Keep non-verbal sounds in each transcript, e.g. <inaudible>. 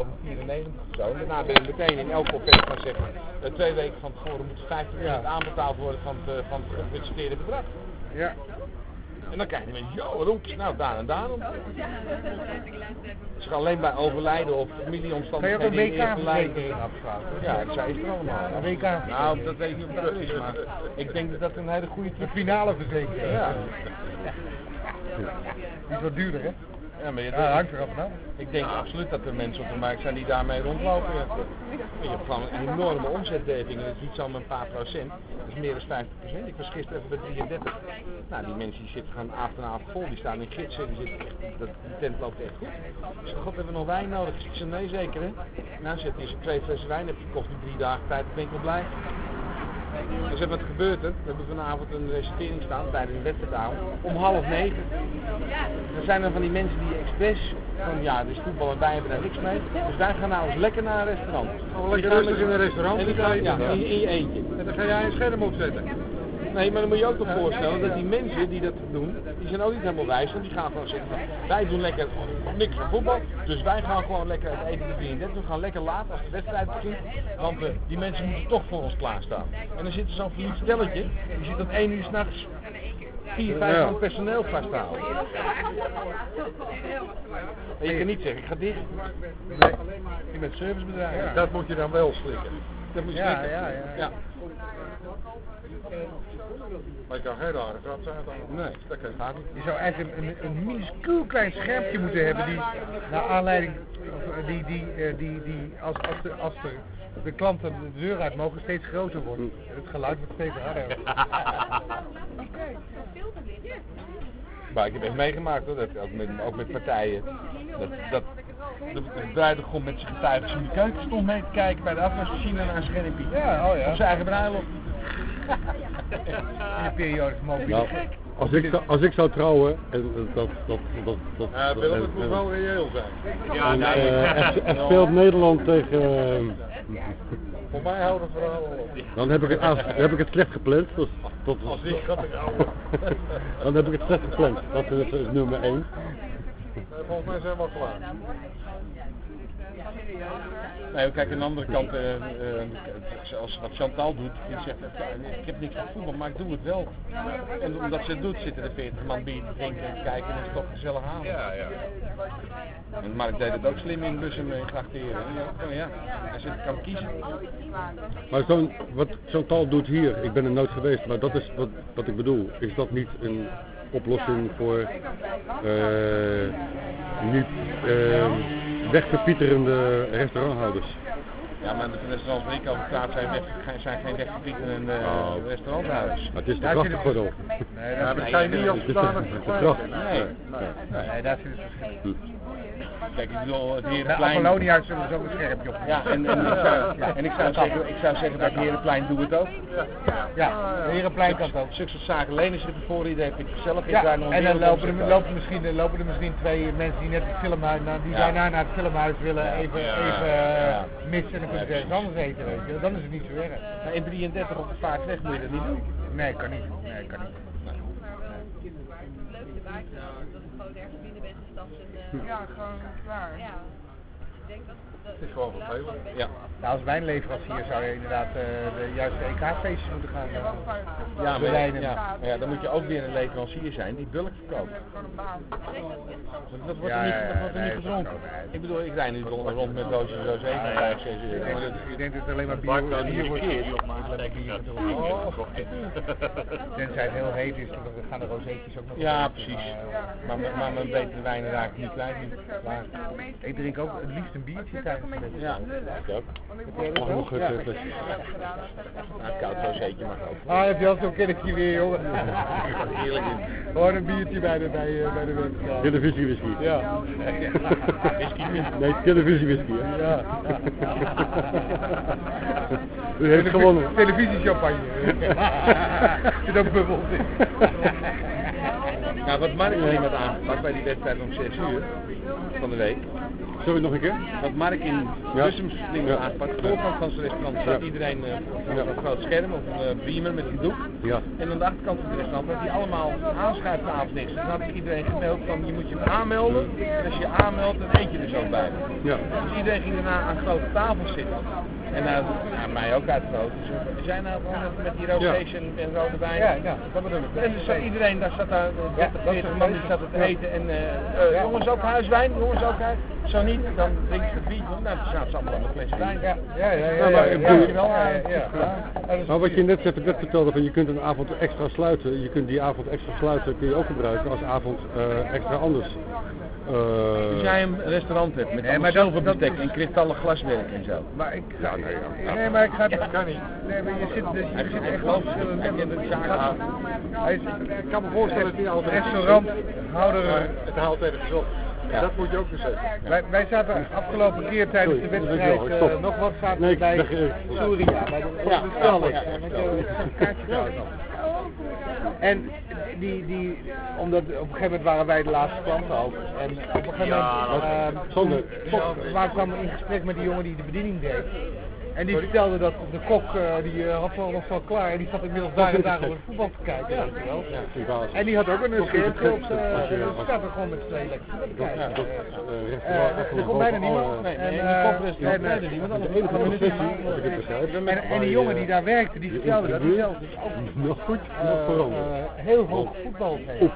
over 94 of zo. En daarna ben ik meteen in elke offerte gaan zeggen, eh, twee weken van tevoren moet 50% aanbetaald worden van het, eh, van het gebudgeteerde bedrag. Ja. En dan krijg je mensen, joh, waarom? Nou, daar en daarom. Ze gaan alleen bij overlijden of je familieomstandigheden een in eerste lijn. WK-verzekering afsluiten? Ja, dat zei ze er allemaal. Een WK. Nou, dat weet ik niet of dat is, maar ik denk dat dat een hele goede finale verzekering. Ja. Die is wat duurder, hè? Ja, maar je, Ja, hangt er af vanaf. ik denk absoluut dat er mensen op de markt zijn die daarmee rondlopen. Je hebt gewoon een enorme omzetdeving. Het is niet zomaar een paar procent. Dat is meer dan 50 procent. Ik was gisteren even bij 33. Nou, die mensen die zitten gewoon avond en avond vol. Die staan in gidsen. Die, zitten echt, dat, die tent loopt echt goed. Dus god, hebben we nog wijn nodig? Ik zeg, nee zeker hè. Nou, zet die twee flessen wijn heb gekocht in drie dagen tijd. Dan ben ik wel blij. Dus wat gebeurt er? We hebben vanavond een reservering staan tijdens een wedstrijdavond om half negen. Er zijn er van die mensen die expres van ja, er is voetbal en wij hebben daar niks mee. Dus wij gaan nou eens lekker naar een restaurant. Oh, lekker rustig in een restaurant En ja, in, in je eentje. En dan ga jij een scherm opzetten. Nee, maar dan moet je ook toch voorstellen dat die mensen die dat doen, die zijn ook niet helemaal wijs. Want die gaan gewoon zeggen van, wij doen lekker niks van voetbal. Dus wij gaan gewoon lekker het eten de 33. We gaan lekker laat als de wedstrijd begint. Want eh, die mensen moeten toch voor ons klaarstaan. En dan zit er zo'n verliefd stelletje, die zit tot 1 uur s'nachts vier, vijf man personeel vasthouden. En je kan niet zeggen, ik ga dicht. Nee, ik ben servicebedrijf. Dat moet je dan wel slikken. Dat moet je Ja, ja, ja. ja. Maar je kan geen rare grap uit Nee, dat gaat niet. Je zou eigenlijk een, een, een minuscuul klein schermpje moeten hebben die naar aanleiding of, eh, die, die, eh, die, die als, als, de, als de, de klanten de deur uit mogen steeds groter wordt. Het geluid wordt steeds harder. <laughs> Maar ik heb echt meegemaakt hoor, dat ook met, ook met partijen. Dat, dat de, de bruidegom met zijn getuigen in de keuken stond mee te kijken bij de afwasmachine naar een schermpje. Ja, oh ja. Op zijn eigen bruiloft. In de periode van mobiele Nou, als ik, zou- als ik zou trouwen, en dat, dat, dat, dat, Ja, het moet wel reëel zijn. en, eh, er, <laughs> er speelt Nederland tegen, eh, Voor mij houden verhalen op. dan heb ik het, af- heb ik het slecht gepland. Dat, dat, Als ik gaat ik houden. dan heb ik het slecht gepland. Dat is, <laughs> is nummer 1. Volgens mij zijn we al klaar. Nee, kijk aan de andere kant, eh, eh, zoals wat Chantal doet, die zegt, ik heb niks van voetbal, maar ik doe het wel. En omdat ze het doet, zitten er 40 man bier te drinken en te kijken en het is toch gezellig aan. Ja, ja. En Mark deed het ook slim in bussen en grachteren. Ja, oh ja, hij zit, kan kiezen. Maar zo'n, wat Chantal doet hier, ik ben er nooit geweest, maar dat is wat, wat ik bedoel. Is dat niet een oplossing voor eh, niet eh, wegverpieterende restauranthouders? Ja, maar de restaurants waar ik over praat zijn, weg, zijn geen weggepieten Oh. restauranthuis. Maar het is de het grachtengordel. Nee, daar, maar zijn niet als Het het. Nee. nee, daar zit het verschil. Kijk, ik bedoel, het Herenplein... Apollonia zullen ze ook een schermpje op. Ja, en, en, ik zou, en ik, zou zeggen, ik zou zeggen bij het Herenplein doe het ook. Ja, de Herenplein kan het ook. Soort zaken lenen zitten voor iedereen, vind ik. Ik Ja, draai nog een en dan lopen er, lopen, misschien, eh, lopen er misschien twee mensen die net het filmhuis, nou, die Ja. daarna naar het filmhuis willen, even, even eh, Ja. missen kunnen ze ergens anders eten. Weet je. Dan is het niet zo erg. Maar in 33 op de vaart weg moet je dat niet doen. Nee, kan niet. Nee, kan niet. leukste buiten, dat het gewoon ergens binnen bent gestapt en eh, Ja, gewoon klaar. ja. Ik denk dat Het is gewoon vervelend. Ja. Nou, als wijnleverancier zou je inderdaad eh, de juiste EK-feestjes moeten gaan eh, Ja, maar, bereiden. ja, maar ja, dan moet je ook weer een leverancier zijn die bulk verkoopt. Want dat wordt Ja, er niet, dat wordt er nee, niet gedronken. zo, nee. Ik bedoel, ik rijd nu rond, rond met doosjes rosé van 5, 6 Ik euro. denk, Maar dat, dat- ik denk dat het alleen maar bier, bier wordt. Maar. Tenzij het heel heet is, dan gaan de rozeetjes ook nog Ja, precies. Maar, Maar, maar, maar mijn betere wijnen raak ik niet. Klaar. Ik drink ook het liefst een biertje tijdens de wedstrijd. Ja, ik ook. Mag nog het Ja. eh, flesje? Nou, een koud rozeetje mag ook. Ah, heb je al zo'n kindertje weer, jongen. Heerlijk in. Gewoon een biertje bij de, bij, eh, bij de wedstrijd. Televisie whisky. Ja. Nee, televisie whisky. hè? Ja. U heeft gewonnen. Televisiechampagne. <laughs> Er zit ook bubbels in. Nou, wat Mark alleen had aangepakt bij die wedstrijd om 6 uur van de week, Sorry, nog een keer? Wat Mark in Ja. Bussum flink Ja. aanpakt. Voorkant van zijn restaurant staat Ja. iedereen eh, voor een groot scherm of een eh, beamer met een doek. Ja. En aan de achterkant van het restaurant dat die allemaal aanschuiftafel is. Dus dan had ik iedereen gemeld van je moet je aanmelden. En als je je aanmeldt dan eet je er zo bij. Ja. Dus iedereen ging daarna aan grote tafels zitten. En nou, nou, mij ook uitgenodigd. Dus we zijn nou gewoon met die rokees en, en rode wijn. Ja, ja, dat bedoel ik. En dus zat iedereen, daar zat daar eh, 30, dat is 40 een man die zat te eten. En eh, eh, jongens ook huiswijn, jongens ook huis. Zo niet, dan drink je het. Nou, dan zaten ze allemaal aan een flesje wijn. Ja, ja, ja. ja, Nou, maar ja, ik ja, bedoel- ja, ja, ja, ja. Ja, dat Maar wat je net, net net vertelde, van je kunt een avond extra sluiten. Je kunt die avond extra sluiten, kun je ook gebruiken als avond eh, extra anders. Eh, Als jij een restaurant hebt met Nee, nee, maar dat- en kristallen glaswerk en zo. Maar ik ga... Ja, nee, ja. Nee, maar ik ga... Dat kan niet. Nee, maar je zit, dus, je zit echt wel verschillende is, Ik kan me voorstellen dat hij altijd restauranthouder... Het haalt ergens op. Ja. Dat moet je ook beseffen. Wij, wij zaten afgelopen keer tijdens de wedstrijd eh, nog wat zaten Nee, bij eh, bij de Ja, nog. En die, die, omdat op een gegeven moment waren wij de laatste klanten ook. En op een gegeven moment ehm, Sander. Kok, waar kwam in gesprek met die jongen die de bediening deed. En die vertelde dat de kok, eh, die eh, had wel was wel klaar en die zat inmiddels dagen en op het voetbal te kijken. wel. Ja. En die had ook een schermpje op zijn, Als je- en als- die staat er gewoon met z'n tweeën lekker eh, Eh, er komt bijna niemand. En, eh, en, eh, die jongen die daar werkte, die vertelde dat hij zelf dus ook <laughs> Nog goed, eh, nog eh, heel hoog voetbal heeft.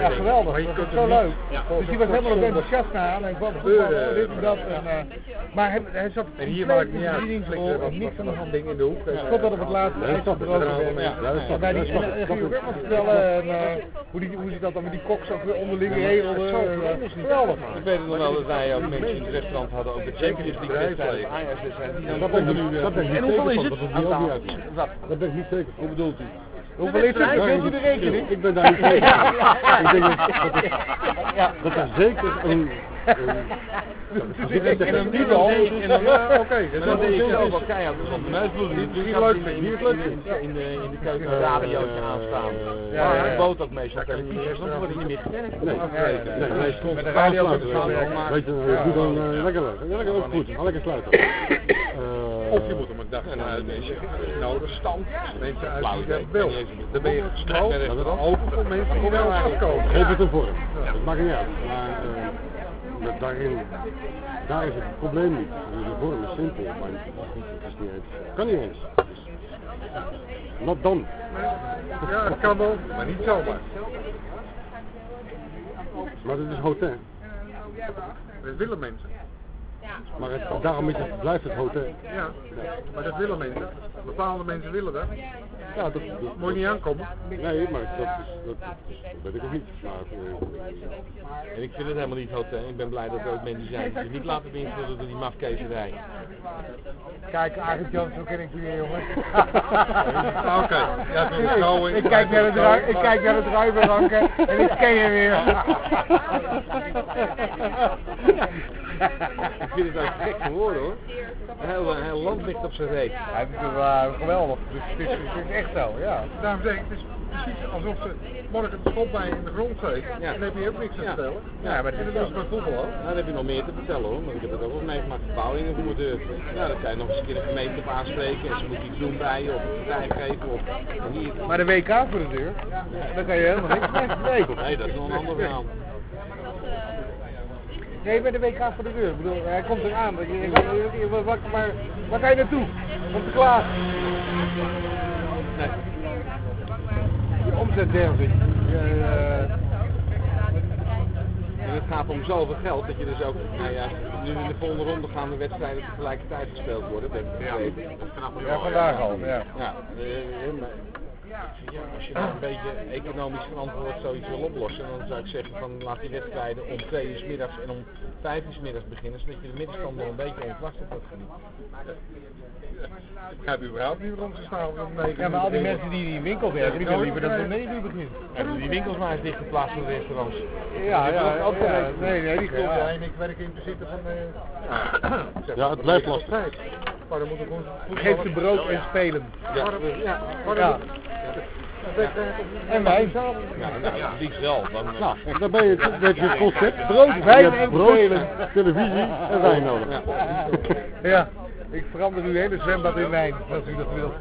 Ja, geweldig. Dat is zo leuk. Dus die was helemaal op enthousiast aan en dit en dat. En, eh, maar hij, hij zat En hier maakt in niet en wat niks aan de hand. ding in de hoek. Totdat op het laatste snap ik. Ja, werd. ja, ja, En bij ik. die, en, ik. en ging ook ik. vertellen en, eh, hoe, die, hoe zit dat dan met die koks ook weer onderling en, eh, Geweldig. Ik weet nog wel dat wij ook mensen in het restaurant hadden, ook de Champions League wedstrijd, de Ajax wedstrijd. die dan Dat ben ik continu, niet- eh, dat ik En hoeveel zeker is het? dat het Aan ook ben ik niet zeker. Hoe bedoelt u? Hoeveel is het? U de rekening? Ik ben daar niet zeker. <laughs> Ik denk dat, dat, er, dat er zeker een... ik En dan zeg, nu wel. En dan, Ja, oké. dat dan is- deed dat ook is- wel keihard de. Die die gaat leuk vindt, die het leuk in- vindt. In de de keuken een radiootje aanstaan. Ja, hij bood ook meestal televisie, soms wordt hij niet meer gewerkt. Nee, nee, Met de radio op het weet je eh, doe dan eh, lekker lekker. Ook goed. Lekker sluiten. Eh, Of je moet hem een dag uit mensen nodig stand. Mensen uit die dat. Dan ben je gesloten. dat Dan open voor mensen die wel afkomen. Geef het een vorm. Dat maakt niet uit. Maar eh, dat daarin, daar is het probleem niet. Dus de vorm is simpel, maar het is niet eens. Kan niet eens. Not dan. Ja, het kan wel, maar niet zomaar. Maar het is hotel. Dat willen mensen. Maar het, daarom is het, blijft het hotel. Ja, maar dat willen mensen. Bepaalde mensen willen dat. Ja, dat, dat, Moet je niet aankomen. Nee, maar dat, is, dat, dat weet ik ook niet. Maar, eh, En ik vind het helemaal niet hotel. Ik ben blij dat er ook mensen zijn die zich niet laten beïnvloeden door die mafkezerij. Kijk, Arend Jans, zo ken ik weer, jongen. <laughs> Ah, Oké, ja, is nou ik, kijk naar het rui- ik kijk naar het ruimeranken en ik ken je weer. <laughs> Ik vind het ook gek geworden hoor. Een heel, een heel land ligt op zijn reet. Hij is natuurlijk wel geweldig, dus het is, het is echt zo, ja. Daarom zeg ik, het is precies alsof ze morgen de schop bij in de grond. Ja. En dan heb je ook niks te Ja. vertellen. Ja, maar het dat is wel. bij voetbal ook. Nou, dan heb je nog meer te vertellen hoor, want ik heb het ook wel meegemaakt. Verbouwingen voor de deur. Nou, dan kan je nog eens een keer een gemeente op aanspreken en ze moeten iets doen bij je of een partij geven of hier. Maar de WK voor de deur, daar kan je helemaal niks mee. Nee. Nee, dat is nog een ander verhaal. Nee, bij de WK voor de deur. Ik bedoel, hij komt eraan. Waar, waar, waar kan je naartoe? Om te klaar. Nee. Je omzet 30. Je, eh, En het gaat om zoveel geld dat je dus ook, nou ja, nu in de volgende ronde gaan de wedstrijden tegelijkertijd gespeeld worden. Dat heb ik begrepen. ja, vandaag al. Ja. Ja, eh, maar ja, als je een beetje economisch verantwoord zoiets wil oplossen, dan zou ik zeggen van laat die wedstrijden om twee uur 's middags en om vijf uur 's middags beginnen, zodat je de middenstand nog een beetje ontvlast op dat gebied. Ik begrijp überhaupt niet waarom ze staan om negen ja, maar al die mensen die die winkels hebben, die willen liever dat het om 9 uur begint. Doen die winkels maar eens dichtgeplaatst de restaurants. Ja, Die ja, hebben ook ja, nee, nee, die Ja, ja. en ik werk in bezit van... eh Ja, het blijft lastig. Maar dan moet ik gewoon... Geef ze brood en spelen. Ja, ja. Ja. En wij zo. Ja, nou, ja, liefst wel. Dan, eh, Nou, dan ben je, dan heb je het concept. Brood, wijn en brood, spelen. televisie en wijn nodig. Ja, ik verander uw hele zwembad in wijn, als u dat wilt.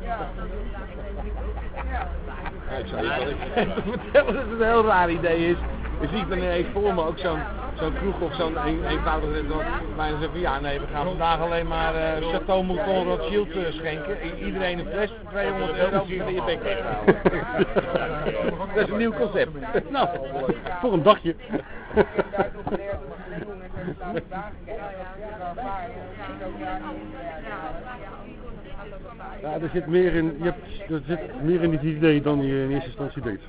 Ja, ik zou je wel even <laughs> vertellen dat het een heel raar idee is. Je ziet dan ineens voor me ook zo'n zo'n kroeg of zo'n een, eenvoudig restaurant. Maar dan zeggen van ja nee, we gaan vandaag alleen maar eh Chateau Mouton Rothschild eh, schenken. I- iedereen een fles voor 200 euro, wil je bek dat is een nieuw concept. <laughs> Nou, voor een dagje. <laughs> Ja, er zit meer in, je hebt, er zit meer in dit idee dan je in eerste instantie denkt.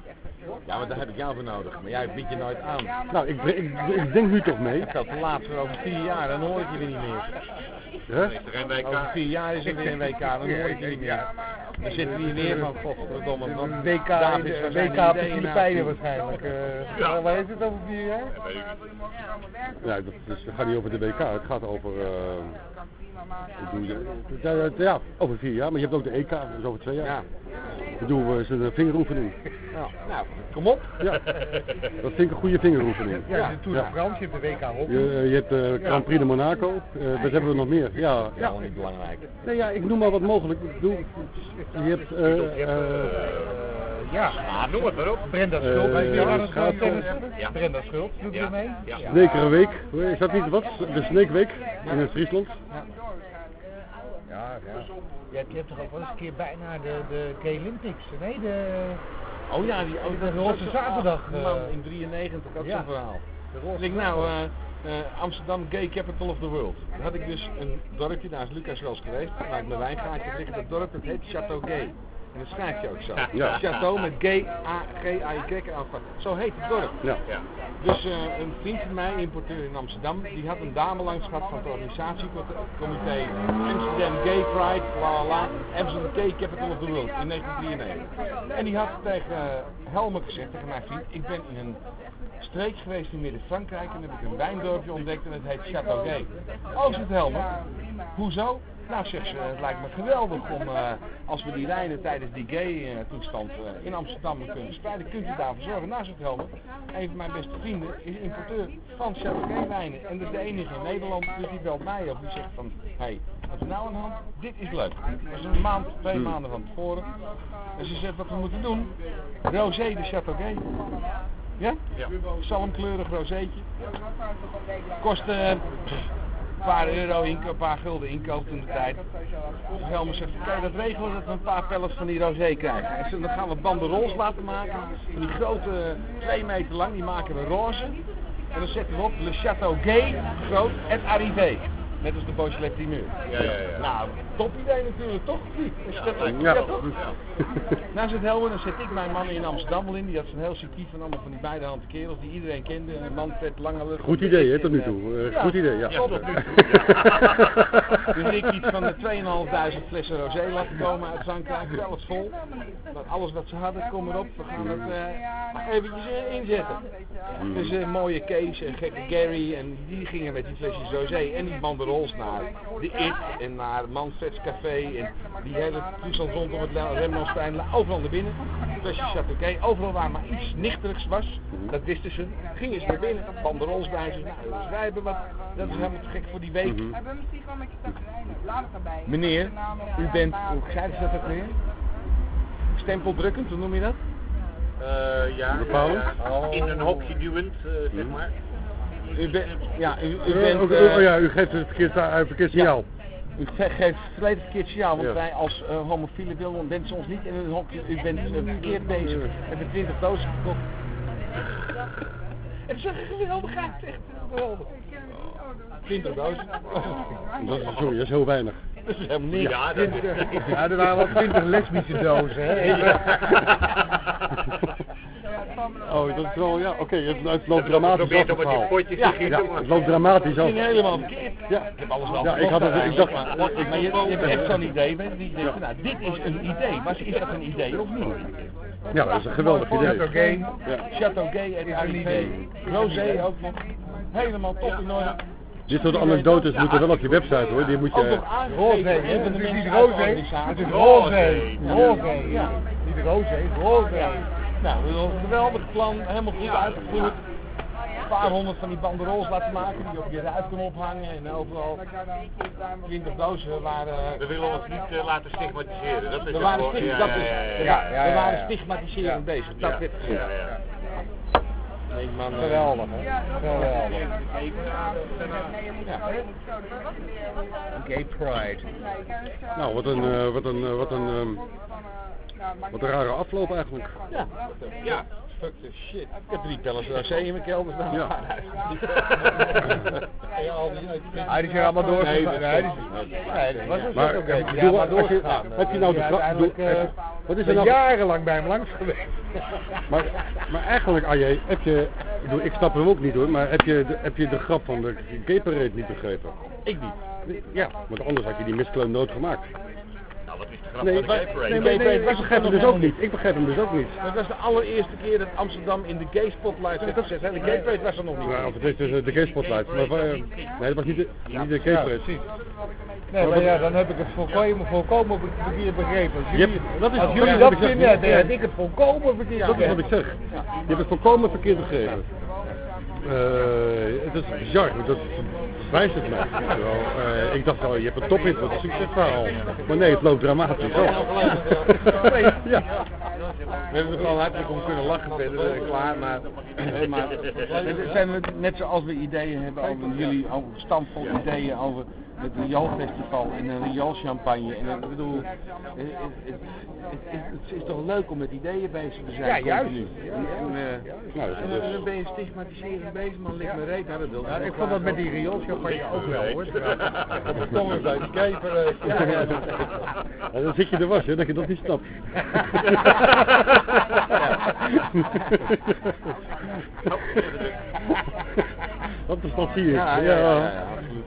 Ja, maar daar heb ik jou voor nodig. Maar jij biedt je nooit aan. Nou, ik, ik, ik denk nu toch mee. Ik had te laat voor over vier jaar, dan hoor ik weer niet meer. Hè? Over vier jaar is er weer een WK, dan hoor ik je niet meer. Dan zitten we hier weer van, godverdomme. van Een WK, David, de, WK op de Filipijnen waarschijnlijk. eh Waar is het over vier jaar? Ja, dat, is, het gaat niet over de WK, het gaat over... eh, doe je, ja, ja, ja, over vier jaar, maar je hebt ook de EK, dus over twee jaar. Ja. Ik bedoel, we een vingeroefening. Nou, nou, kom op. Ja, dat vind ik een goede vingeroefening. Ja, de Tour de Ja. France, je hebt de WK op. Je, je hebt de Grand Prix de Monaco, eh, wat hebben we nog meer? Ja, ja. Niet belangrijk. Nee, ja, ik noem maar wat mogelijk. Ik bedoel, je hebt... eh, eh, Ja, Ah, noem het maar op. Brenda Eh, schaatsen. uh, tennissen. Ja. Brenda Schultz doet er mee. Ja. Snekerweek, is dat niet wat? De Sneekweek in het Friesland? Ja, ja. Je hebt, je hebt toch ook wel eens een keer bijna de, de Gay Olympics. Nee, de, Oh ja, die oh, de Roze Zaterdag. eh, Man, in 93 ook ja. zo'n verhaal. de Ik denk nou, eh, eh, Amsterdam Gay Capital of the World. Dan had ik dus een dorpje, daar is Lucas wel eens geweest, waar ik mijn wijngaatje liggen. Dat dorp dat heet Chateau Gay. En dat schrijf je ook zo. Ja. Chateau met aanvat. Zo heet het dorp. Ja. Ja. Dus eh, een vriend van mij, importeur in Amsterdam, die had een dame langs gehad van het organisatiecomité Amsterdam Gay Pride, la la la, Amsterdam Gay Capital of the World in 1993. En die had tegen uh, Helmer gezegd, tegen mijn vriend, ik ben in een streek geweest in Midden-Frankrijk en heb ik een wijndorpje ontdekt en het heet Chateau Gay. Oh, zegt Helmer, hoezo? Nou zegt ze, het lijkt me geweldig om, eh, als we die wijnen tijdens die gay-toestand eh, in Amsterdam kunnen spreiden, kunt u daarvoor zorgen? Nou zegt Helmer, een van mijn beste vrienden is importeur van Chateau Gay wijnen en dat is de enige in Nederland, dus die belt mij op, die zegt van, hé, hey, wat is nou aan de hand? Dit is leuk. Dat is een maand, twee maanden van tevoren. En ze zegt, wat we moeten doen, rosé de Chateau Gay. Ja? Ja. Zalmkleurig rozeetje. Kost eh, een paar euro, een paar gulden inkoop toen de tijd. Helmer zegt, je dat regelen dat we een paar pellets van die rosé krijgen? En dan gaan we banderols laten maken. Van die grote, twee meter lang, die maken we roze. En dan zetten we op Le Chateau Gay, groot, et arrivé. Net als de Beaujolais primeur. Ja, ja, ja. Nou, top idee natuurlijk, toch? Niet? Is dat leuk? Ja. Ja, toch? <laughs> Nou zit Helmer, dan zet ik mijn man in Amsterdam wel in. Die had zo'n heel circuit van allemaal van die beide handen kerels die iedereen kende. Manfred, Lange Lucht. Goed idee, hè, tot nu toe. ja, Goed idee, ja. top. Dus ik iets van de 2.500 flessen rosé laten komen uit Frankrijk, zelfs vol. Dat alles wat ze hadden, kom erop, we gaan het eh eventjes inzetten. Dus een mooie Kees en gekke Gary en die gingen met die flesjes rosé en die banderols naar de It en naar Manfred's Café en die hele toestand rondom het Rembrandtsplein, overal naar binnen. Flesjes Chateauquet, overal waar maar iets nichterigs was, dat wisten ze, gingen ze naar binnen, banderols bij zich, nou dus wij hebben wat, dat is helemaal te gek voor die week. Mhm. Hebben we misschien gewoon met je Laat het erbij. Meneer, u bent, hoe zeiden ze dat ook weer? Stempeldrukkend, hoe noem je dat? Eh, ja, in een hokje duwend, eh, zeg maar. U bent, ja, u, u Eh, bent, eh, oh ja, u geeft het verkeerd, uh, verkeerd signaal. u ge- geeft volledig verkeerd signaal, want Ja. wij als uh, homofielen willen wensen ons niet in een hokje, u bent uh, verkeerd bezig, hebben 20 dozen gekocht. Het is een geweldigheid, echt geweldig. 20 dozen. Dat is, sorry, dat is heel weinig. Dat is helemaal niks. Ja, dat. Ja, er waren wel twintig lesbische dozen, hè. <laughs> Oh, dat is wel, ja, oké, het, het loopt dramatisch af het verhaal. Ja, maar- het loopt dramatisch Het af. ging helemaal verkeerd. Ja. Ik heb alles wel Ja, ik had het- ik dacht- maar, ik- maar je, je hebt echt zo'n idee, weet van, nou, dit is een idee, maar is dat een idee of niet? Ja, dat is een geweldig idee. Chateau Gay. Chateau Gay en Arrivé. Rosé ook nog. Helemaal top in orde. Dit soort anekdotes moeten wel op je website hoor, die moet je... Roze, Het is mensen niet roze, het is roze. Roze. Niet roze, roze. Nou, we hebben een geweldig plan, helemaal goed uitgevoerd. Een paar honderd van die banderols laten maken die je op je ruit kunnen ophangen en overal 20 dozen waren... We willen ons niet eh, laten stigmatiseren. Dat is We waren, gewoon. stig- Ja, dat ja, is, ja, ja, we waren stigmatiserend bezig, dat Ja. werd Ja, gezegd. ja. Nee, man, eh, Geweldig, hè? Geweldig. Gay Pride. Nou, wat een, eh, wat een, eh, wat een, ehm, wat een rare afloop eigenlijk. Ja. Ja. Fuck the shit. Ik heb drie pellen AC in mijn kelder staan. Ja. Ah, die zijn allemaal Nee, doorgegaan. dat Nee, is- nee, een Maar, ook doe Ja, maar als je- heb je nou de je- wat is er nou- jarenlang bij hem langs geweest. <laughs> Maar, maar eigenlijk, AJ, heb je, ik, bedoel, ik snap hem ook niet hoor, maar heb je, de, heb je de grap van de parade niet begrepen? Ik niet. Ja, want anders had je die miskleun nooit gemaakt. Nou, wat is de grap Nee, van de gay parade? nee, Gay nee, parade ik begrijp hem nog dus ook niet. Ik begrijp hem dus ook niet. Het was de allereerste keer dat Amsterdam in de gay spotlight werd gezet. De gay parade was er nog niet. Nou, of het is dus de gay spotlight. Maar, waar- nee, dat was niet de, niet de gay Ja, parade. precies. Nee, maar ja, dan heb ik het volkomen, volkomen verkeerd begrepen. Als Je jullie, hebt- dat is- als dat jullie is dat vinden, dan heb ik het volkomen verkeerd Dat is wat begrepen. ik zeg. Je hebt het volkomen verkeerd begrepen. Eh, het is bizar, dat wijst het mij. Terwijl, eh, ik dacht al, je hebt een tophit, wat een succesverhaal. Maar nee, het loopt dramatisch af. <laughs> Ja. We hebben er gewoon hartelijk om kunnen lachen verder, eh, klaar, maar, eh, maar het zijn we net zoals we ideeën hebben over jullie, over stampvol ideeën over het Riool-festival en een Riool-champagne. En ik bedoel, het, het, het, het is toch leuk om met ideeën bezig te zijn. Ja, juist. continu. En, eh, Nou, en dan- ben je stigmatiserend bezig, man, ligt me reet. Nou, dat wil Ja, ik vond dat met die riool champagne ook wel hoor. <laughs> Op de tongen bij de keper. eh, dan zit je er was, hè, dat je dat niet snapt. Dat is dat zie ik. Ja, ja, ja, ja, absoluut.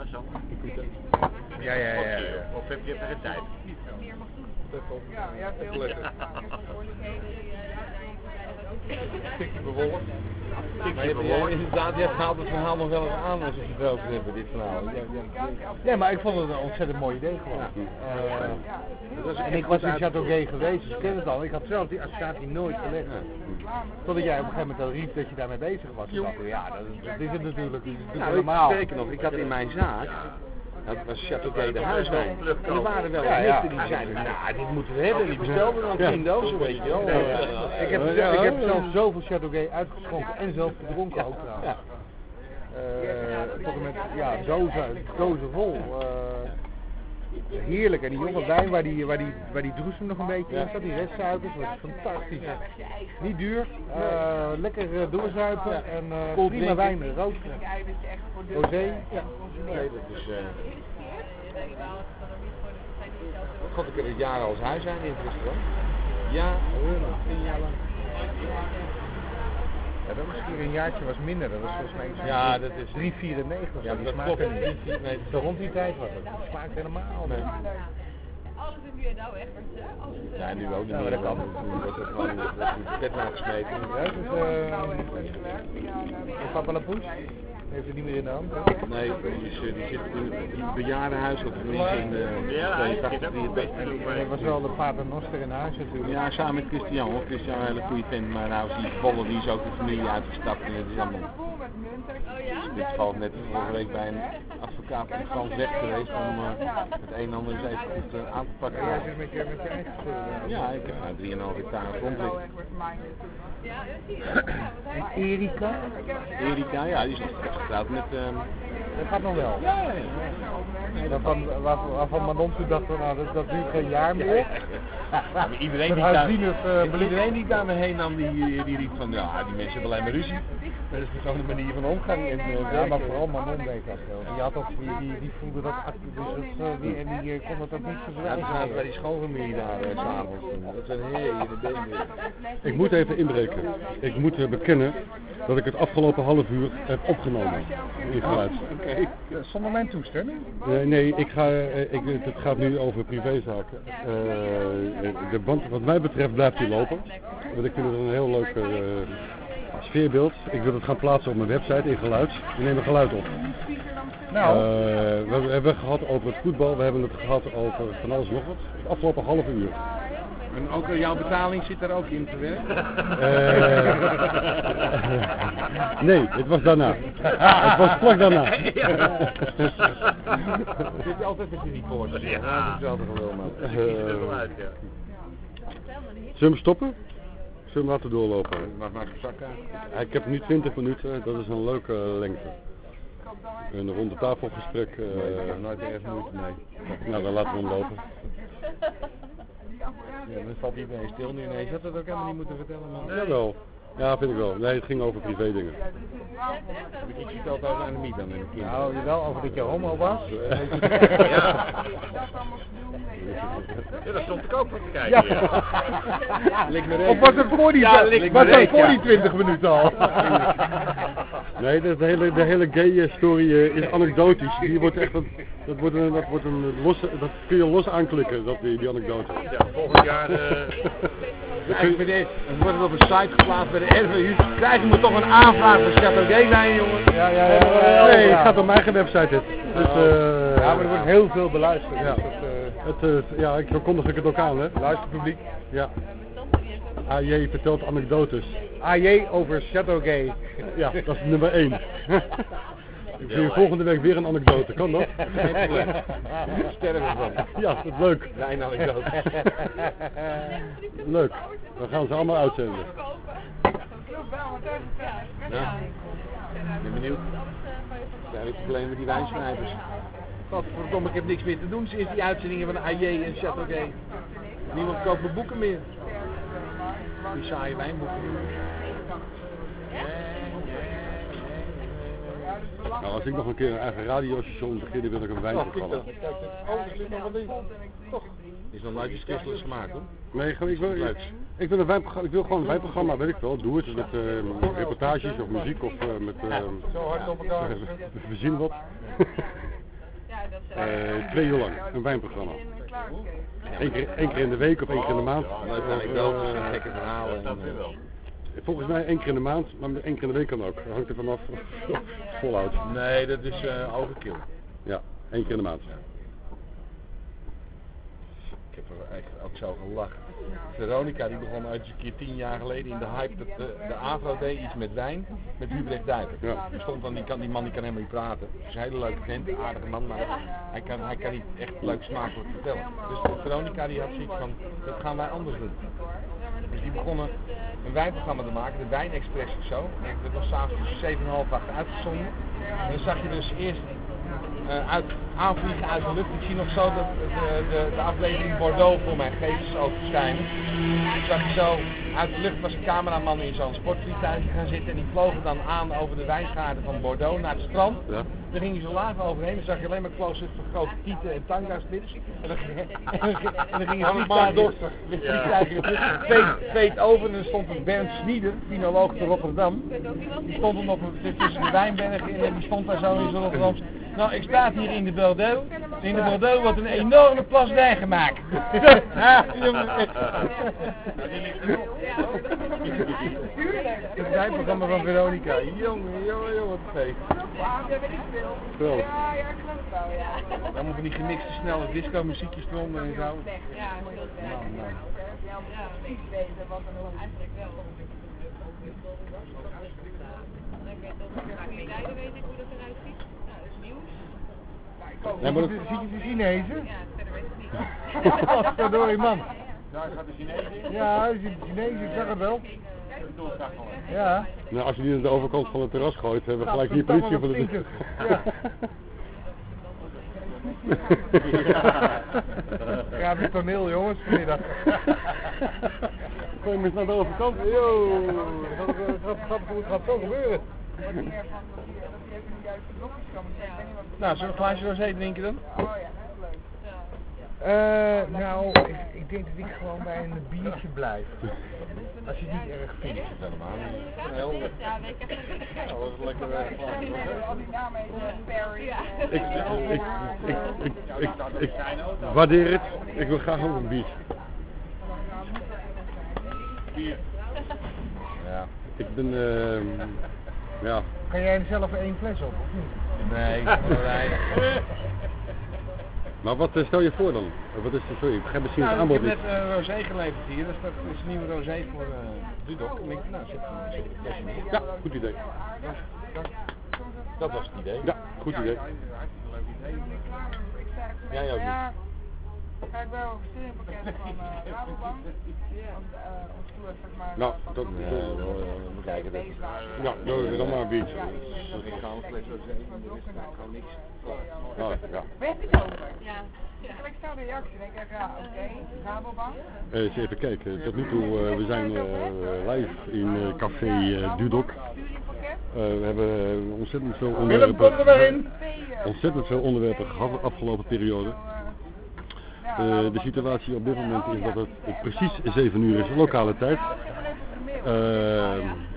Ja, zo. Ja, ja, ja. ja. Of heb je even geen tijd? <laughs> Stukje bewolkt. Maar je, je, inderdaad, je haalt het verhaal nog wel eens aan als we het erover hebben, dit verhaal. Ja, ja, Nee, maar ik vond het een ontzettend mooi idee gewoon. Eh, en ik was goed in uit- Chateau Gay geweest, dus ik ken het al. Ik had zelf die associatie nooit gelegd. Totdat jij op een gegeven moment al riep dat je daarmee bezig was. Dacht ja, dat, is- dat is het natuurlijk. Is Nou, helemaal. ik, sterker nog, ik had in mijn zaak, dat was Chateau de huiswijn. En er waren wel Ja, die zeiden, nou, dit moeten we hebben. Die bestelden dan 10 dozen, weet je wel. Ik heb, ik heb zelf zoveel Chateau uitgeschonken en zelf gedronken ook trouwens. Eh, tot en met ja, dozen, dozen vol. eh, heerlijk. En die jonge wijn waar die, waar die, waar die droesem nog een beetje in zat, die restsuikers, was fantastisch. Niet duur, eh, lekker doorzuipen en eh, prima wijn, rood, rosé. Ja. Nee, dat is... God, ik heb het jaar als huiswijn in het restaurant. Ja, tien jaar lang. Ja, dat was hier een jaartje was minder, dat was volgens mij iets Ja, dat is... 3,94. Ja, dat klopt. Nee, rond die tijd was het. Het smaakt helemaal Nee. Alles is weer nou echt, hè? Als het, Ja, nu ook niet Ja, maar meer. dat kan. Nu wordt het gewoon het bed nagesmeten. Ja, dus, uh, Papa La Poes heeft het niet meer in de hand. Nee, die, is, eh, die zit in het bejaardenhuis of tenminste in de Ja, hij zit 82, ook nog een beetje 83. Maar dat was wel de pater noster in huis natuurlijk. Ja, samen met Christian hoor. Christian is een hele goede vent, maar nou is die volle die is ook de familie uitgestapt en het is allemaal... Dit valt net vorige week bij een advocaat in Frans weg geweest om eh, het een en ander eens even goed eh, aan te pakken. Ja, jij zit met je, met je eigen spullen. Ja, ik heb nou 3,5 hectare grond liggen. En Erika? Erika, ja, die is nog getrouwd met... ehm, Dat gaat nog wel. ja, ja. Waarvan, waarvan, waarvan Manon toen dacht, nou dat, dat duurt geen jaar meer. Maar iedereen, Met die daar, eh, blik. iedereen die daar me heen nam, die, die riep van, ja, die mensen hebben alleen maar ruzie. Dat is gewoon een manier van omgang. En, eh, Ja, maar vooral Manon deed dat wel. Die, had dat, die, die, die voelde dat dus dat, eh, die, en die eh, kon het ook niet Ja, verzwijgen. Bij die schoonfamilie daar eh, s'avonds. Dat zijn hele benen. Ik moet even inbreken. Ik moet eh, bekennen dat ik het afgelopen half uur heb opgenomen in geluid. Oké. Zonder mijn toestemming? Nee, nee, ik ga, eh, ik, het gaat nu over privézaken. Eh, de band wat mij betreft blijft die lopen. Want ik vind het een heel leuk eh, sfeerbeeld. Ik wil het gaan plaatsen op mijn website in geluid. We nemen geluid op. Nou, Eh, we hebben het gehad over het voetbal. We hebben het gehad over van alles nog wat. Het afgelopen half uur. En ook eh, jouw betaling zit daar ook in verwerkt? Eh, <laughs> nee, het was daarna. Het was vlak daarna. <laughs> Zit je altijd met die reporters? Ja, dat is altijd wel man. Er uit, ja. Zullen we hem stoppen? Zullen we laten doorlopen? Maar maak je zak uit. Ja, Ik heb nu 20 minuten, dat is een leuke lengte. Een ronde tafelgesprek. eh, heb nooit ergens moeite mee. nou, dan laten we hem lopen. Ja, dan valt iedereen stil nu ineens. Je had dat ook helemaal niet moeten vertellen man. Jawel. Ja, vind ik wel. Nee, het ging over privé dingen. Heb ik iets verteld over anemiek dan en de? Nou, je wel over dat je homo was. Ja. Ja, daar stond ik ook voor te kijken. Ja. Lik me Of was het voor die, Ja, was dat voor ja. die 20 minuten al? Nee, de, de hele, de hele gay eh, story eh, is anekdotisch. Die wordt echt een, dat wordt een, dat wordt een losse, dat kun je los aanklikken, dat, die, die anekdote. Ja, volgend jaar... eh, deze, dan wordt het op een site geplaatst bij de RVU. Krijgen we toch een aanvraag voor Chateau Gay zijn, jongen? Ja, ja, ja. Nee, het gaat op mijn eigen website dit. Dus, eh, Ja, maar er wordt heel veel beluisterd. Ja. Dus dat, het, ja, ik zo kondig ik het ook aan, hè. luisterpubliek. Ja. AJ vertelt anekdotes. AJ over Shadowgay. Ja, dat is nummer 1. <laughs> ik zie je volgende week weer een anekdote, kan dat? Geen probleem. Sterren we van. Ja, dat is leuk. Zijn anekdote. <laughs> Leuk. Dan gaan ze allemaal uitzenden. Ja. Ik ben benieuwd. Zijn het probleem met die wijnschrijvers? Godverdomme, ik heb niks meer te doen sinds die uitzendingen van AJ en Chateau Gay. Niemand koopt mijn boeken meer. Die saaie wijnboeken. Nou, als ik nog een keer een eigen radiostation begin, dan wil ik een wijnprogramma. Oh, er zit nog in. Toch? Is nog nooit iets gemaakt hoor. Nee, gewoon, ik wil, ik, ik wil, een wijnprogramma, ik wil gewoon een wijnprogramma, weet ik wel. Doe het met eh, reportages of muziek of eh, met... eh, Zo hard op elkaar. <laughs> we verzinnen wat. Ja, dat is Eh, twee uur lang, een wijnprogramma. Eén keer, één keer in de week of één keer in de maand. Anekdotes en eh, gekke verhalen. En, dat weer wel. volgens mij één keer in de maand, maar één keer in de week kan ook. Dat hangt er vanaf. <laughs> Voluit. nee, dat is eh overkill. Ja, één keer in de maand. Ik heb er echt ook zo gelachen. Veronica die begon uit een keer tien jaar geleden in de hype dat de, de Avro deed iets met wijn met Hubrecht Duiker. Ja. Er stond dan, die, kan, die man die kan helemaal niet praten. Het is een hele leuke vent, aardige man, maar hij kan, hij kan niet echt leuk smakelijk vertellen. Dus de Veronica die had zoiets van, dat gaan wij anders doen. Dus die begonnen een wijnprogramma te maken, de Wijnexpress of zo. En dat was s'avonds tussen 7 en half 8 uitgezonden. En dan zag je dus eerst eh, uit, aanvliegen uit de lucht. Ik zie nog zo dat de, de, de aflevering Bordeaux voor mijn geestesoog verschijnen. Ik zag je zo uit de lucht was een cameraman in zo'n sportvliegtuigje gaan zitten en die vlogen dan aan over de wijngaarden van Bordeaux naar het strand. Ja. Daar ging je zo laag overheen, dan zag je alleen maar close-ups van grote tieten en tanga-splits. En dan, ging- en dan ging- en dan ging het vliegtuig, veet, over en er stond een Bernd Schnieder, finoloog te Rotterdam. Die stond dan op een, tussen de wijnbergen en die stond daar zo in zijn Rotterdams. Nou, ik sta hier in de Bordeaux. In de Bordeaux wordt een enorme plas wijn gemaakt. Ja, jongen. Het wijnprogramma van Veronica. Jongen, jongen, jongen, wat feest. Geweldig. Allemaal van die gemixte snelle disco muziekjes eronder en zo. Ja, dat is Man, man. Ja, ik weet wat er nog eigenlijk wel. Ik weet dat de activiteiten weet ik hoe dat eruit ziet. Nou, dat is nieuws. Nee, maar dat- Zie je de Chinezen? Ja, verder weet ik niet. <laughs> Godverdorie man. Daar gaat de Chinees in. Ja, je ziet de Chinezen, ik zag het wel. Ja. Nou, als je die aan de overkant van het terras gooit, hebben we gelijk die politie voor de deur. Ja. <laughs> Ja, het toneel jongens vanmiddag. Gooi hem eens naar de overkant. Yo, dat gaat, gaat, gaat, gaat zo gebeuren. Nou, zullen we een glaasje rosé drinken dan? Eh, nou, ik, ik denk dat ik gewoon bij een biertje blijf. Als je het niet erg vindt. Helemaal niet. Heel Ja, weet ik echt niet. Ja, dat was lekker eh, glaasje rosé. Ja. Ik, ik, ik, ik, ik, ik waardeer het. Ik wil graag ook een biertje. Ja. Ik ben, ehm ja, Kan jij er zelf één fles op, of niet? Nee. <laughs> Maar wat eh, stel je voor dan? Eh, Wat is, sorry, ik begrijp misschien het Nou, ik aanbod heb niet. net een rosé geleverd hier, dus dat is een nieuwe rosé voor eh Dudok. En ik nou, flesje neer. Ja, goed idee. Dat was het idee. Ja, goed idee. Jij ook niet. Ja, kijk wel een steunpakket van eh Rabobank. Want eh ons toer zeg maar. Nou, dat, Ja, dat- we, we kijken dat. ja, doe dan maar een biertje. Is gewoon een fles rosé, en de rest is gewoon niks. Ah, ja. Weet je het over? Ja. Ik stel de reactie en ik denk, ja, oké, Rabobank. Eh, eens even kijken. Tot nu toe, eh, we zijn eh, live in eh, café Dudok. Eh, we hebben ontzettend veel onderwerpen, ontzettend veel onderwerpen gehad de afgelopen periode. Eh, de situatie op dit moment is dat het precies 7 uur is, lokale tijd. Eh,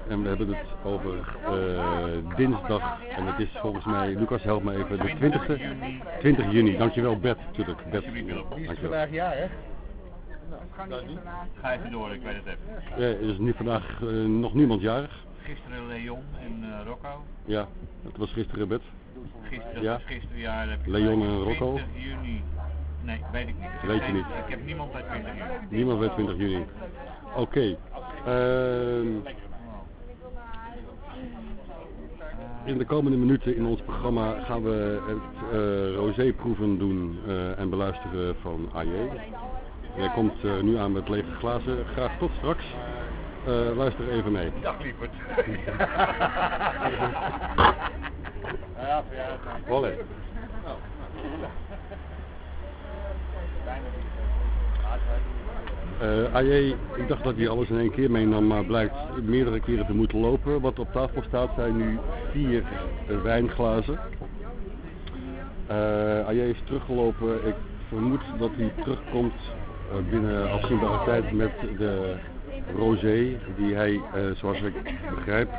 en we hebben het over eh, dinsdag, en het is volgens mij, Lucas help me even, de 20e, 20 juni. Dankjewel Bert, natuurlijk. Bert, Wie is dankjewel. vandaag jaar, hè? Ga even door, ik weet het even. Ja, er is nu vandaag eh, nog niemand jarig. Gisteren Leon en eh, Rocco. Ja, het was gisteren Bert. Gisteren, Ja. gisteren, ja. dat heb ik Leon en Rocco? 20 juni. Nee, weet ik niet. Ik Weet je geen- niet. Ik heb niemand bij 20 juni. Niemand weet 20 juni. Oké. ehm, in de komende minuten in ons programma gaan we het eh rosé-proeven doen eh, en beluisteren van AJ. Jij komt eh, nu aan met lege glazen. Graag tot straks. Luister even mee. Dag lieverd. Wolle. <laughs> Eh AJ, ik dacht dat hij alles in één keer meenam, maar blijkt meerdere keren te moeten lopen. Wat op tafel staat zijn nu vier wijnglazen. Eh AJ is teruggelopen. Ik vermoed dat hij terugkomt eh, binnen afzienbare tijd met de rosé die hij, eh, zoals ik begrijp,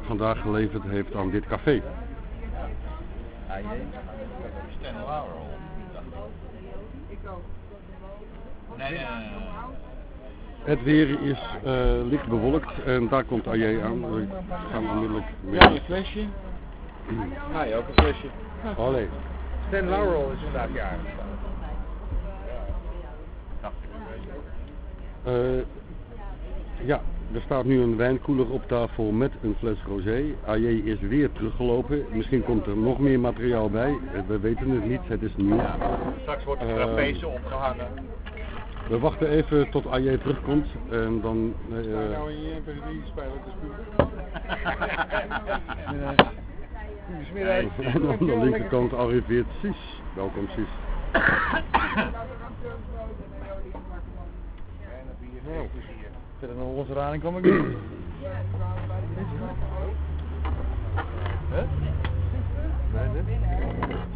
vandaag geleverd heeft aan dit café. Laurel. Nee, nee, nee, nee. Het weer is eh, licht bewolkt en daar komt AJ aan. We gaan onmiddellijk Ja, een flesje. Ah, ja, ook een flesje. Allee. Stan Laurel is vandaag jaar. Beetje. Eh, ja, er staat nu een wijnkoeler op tafel met een fles rosé. AJ is weer teruggelopen. Misschien komt er nog meer materiaal bij. We weten het niet. Het is nieuw. Straks wordt de trapeze opgehangen. We wachten even tot AJ terugkomt en dan... eh, Nou, in spelen <laughs> en aan de linkerkant arriveert Cies. Welkom. Nou, <coughs> verder nog onze rading kom ik niet. Huh?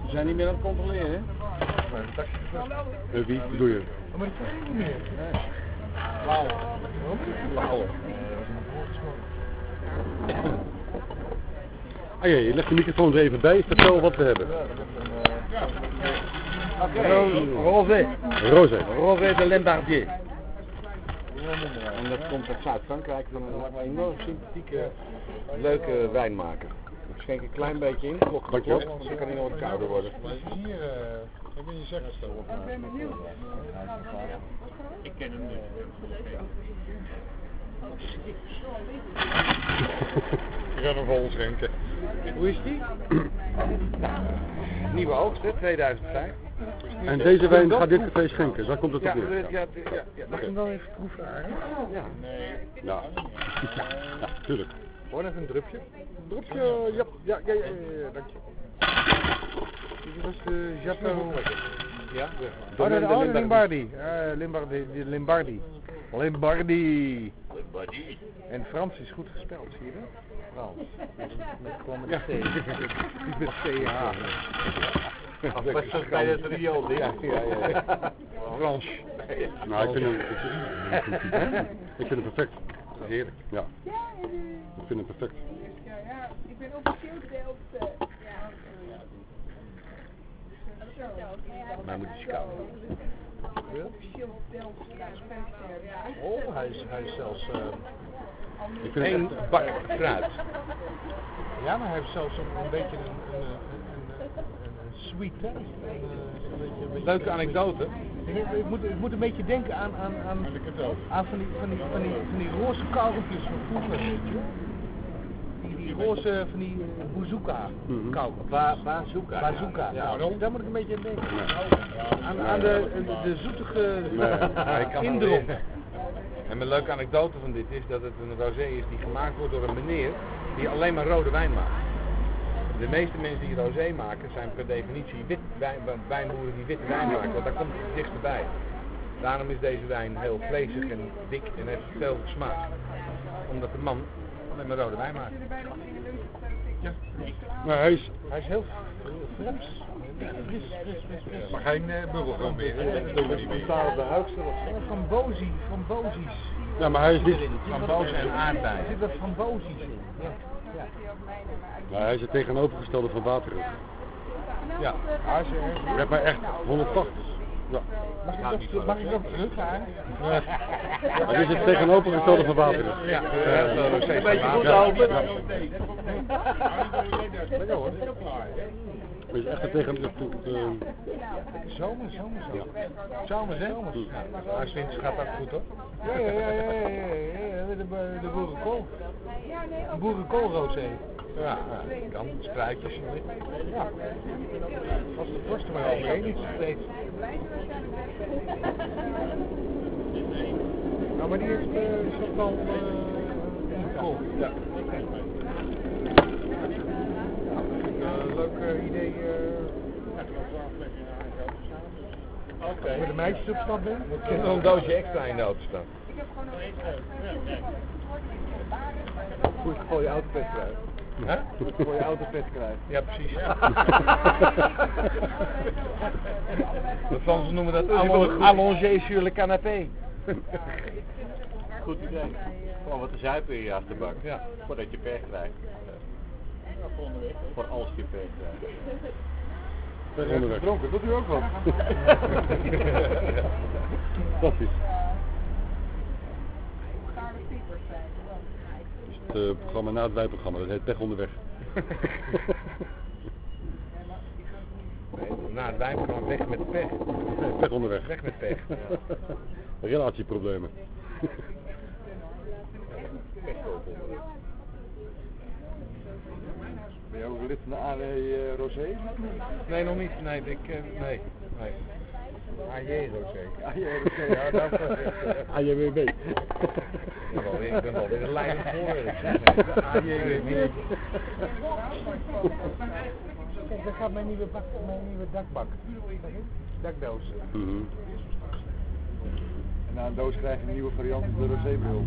We zijn niet meer aan het controleren, hè? Een Eh, wie bedoel je? Oh, maar dat is niet meer. Blauw. Blauw. AJ, leg de microfoon er even bij. Vertel wat we hebben. Ro- Rosé. Rosé. Rosé de Lembardier. En dat komt uit Zuid-Frankrijk. Een enorm sympathieke, leuke wijnmaker. Ik schenk een klein beetje in, klok klok, want dan kan hij nog wat kouder worden. Hier, ik ben je zeggensstel op. Ik ken hem niet. Ik ga hem vol schenken. Hoe is die? <clears throat> Nieuwe oogst, hè, 2005. En deze wijn gaat dit café schenken. Daar komt het Ja, op neer. ja, ja, ja, ja. Mag ik hem wel even proeven, Arie? ja. Ja. ja, tuurlijk. Gewoon even een drupje. Een drupje, ja, ja, ja, ja, ja, ja, dank je. Dit was de Chateau. Ja, Oh, nee, de oh, de Limbardi. Limbardi. Eh, Limbardi. de Limbardi. Limbardi. En Frans is goed gespeld, zie je dat? Frans. Met, met, gewoon met C. Niet met C. Alvast bij het riool, ja, ja, ja. ja. <laughs> Frans. Nou, ik vind hem, ik, ik vind hem perfect. Heerlijk. Ja. Ik vind hem perfect. Ja, ja, ik ben officieel gedeeld. eh, ja. Maar moet spijker, ja. Oh, hij is, hij is zelfs uh, Ik vind hem één echt, bak fruit. Ja, maar hij heeft zelfs een, een beetje een, een, een sweet taste. Een, eh, een beetje, een beetje- Leuke anekdote. Ik, moet, ik moet een beetje denken aan, aan, aan, aan van, die, van, die, van, die, van die roze kauwgompjes van vroeger. weet je wel. Die, die roze van die uh, bazooka Mhm. kauwgompjes. Ba bazooka. Bazooka. Ja. Nou, daar moet ik een beetje aan denken. Aan, aan de, de zoetige <laughs> weer. En mijn leuke anekdote van dit is dat het een rosé is die gemaakt wordt door een meneer die alleen maar rode wijn maakt. De meeste mensen die rosé maken zijn per definitie wit wijn, wijnboeren die witte wijn maken, want daar komt het het dichtst bij. Daarom is deze wijn heel vlezig en dik en heeft veel smaak. Omdat de man alleen maar rode wijn maakt. Ja. Maar hij is, Hij is heel fris. Fris, fris, fris, fris. Maar geen uh, bubbelgum meer. Dat doen we niet meer. op de hoogste Frambozie, frambozies. ja, maar hij is niet, Frambozen en Er aardbeien. zit wat frambozies in. Ja. Ja. maar hij is het tegenovergestelde van waterrug. Ja, hij is er. Heb mij echt 180. Ja. Mag ik nog, mag ik nog terug gaan? Het is het tegenovergestelde van waterrug. Ja. Een beetje goed Ja. open. Lekker hoor. Het is echt tegen... het- het, eh, Zomer, zomer, Ja. zomer. Zomers, hè? Ja, maar winters gaat dat goed hoor. Ja, ja, ja, ja, ja, ja, ja, de, de, de boerenkool. Boerenkoolrosé. Ja, ja, kan. Spruitjes. Ja. Als de borst er maar overheen is steeds. Nou, maar die heeft uh, Chantal uh, kool. Ja. Leuk uh, idee. Oké. Met de meisjes op stap bent. Ik heb nog een doosje extra in de auto staan. Goed voor je auto vet krijgt. Hè? Voor je auto vet krijgt. Ja, precies. <laughs> De Fransen noemen dat allon- allongé sur le canapé. <laughs> Goed idee. Gewoon wat te zuipen in je achterbak. Ja. Voordat je pech krijgt. Voor als je pech krijgt. onderweg. Dronken, doet u ook wat? <laughs> Fantastisch. Het eh, programma na het wijprogramma, dat heet Pech onderweg. Nee, na het wijnprogramma weg met pech. Pech onderweg. Weg met pech. Relatieproblemen. Ben je ook lid van de AW uh, Rosé? Nee, nog niet. Nee, ik, eh, nee. nee. AJ Rosé. AJ Rosé, ja. AJWB. Ik ben wel weer, ik ben wel weer een leidend voor. ik zeg. AJ Kijk, daar gaat mijn nieuwe, bak, mijn nieuwe dakbak. Dakdoos. Mhm. En na een doos krijg je een nieuwe variant op de Rosé-bril.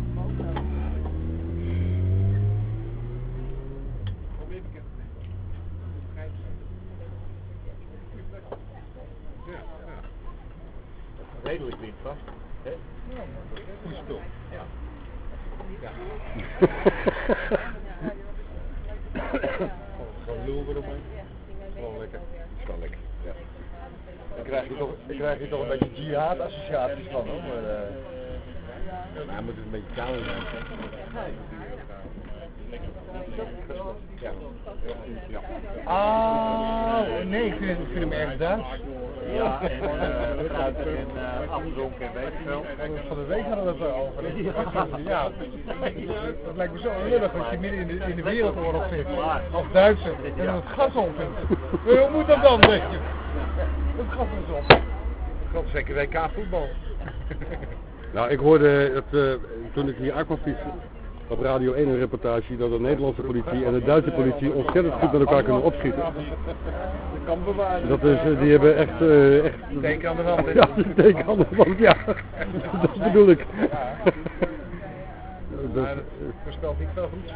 Redelijk windvast. hè? Goed spul. Ja. Gewoon lul eromheen. Gewoon lekker. is wel lekker. Ja. Dan krijg je toch, dan krijg je toch een beetje jihad-associaties van hoor. Maar, eh, Maar hij moet het een beetje koud zijn. Ja. Ja. Oh, nee, ik vind, het, ik vind hem erg Duits. Ja, en uh, fruit en uh, afdronken en weet ik veel. Van de week hadden we het erover. Ja, dat lijkt me zo lullig als je midden in de, in de wereldoorlog zit. Als Duitser. En dan het gas op is. Hoe moet dat dan, denk je? Het gas is op. God, zeker WK voetbal. Nou, ik hoorde dat, eh, toen ik hier aankwam fietsen op Radio 1 een reportage dat de Nederlandse politie en de Duitse politie ontzettend goed met elkaar kunnen opschieten. Dat is, eh, die hebben echt... eh echt Teken aan de wand. Ja, de teken aan de wand, ja. Dat bedoel ik. <laughs> Dat, Maar dat voorspelt niet veel goeds.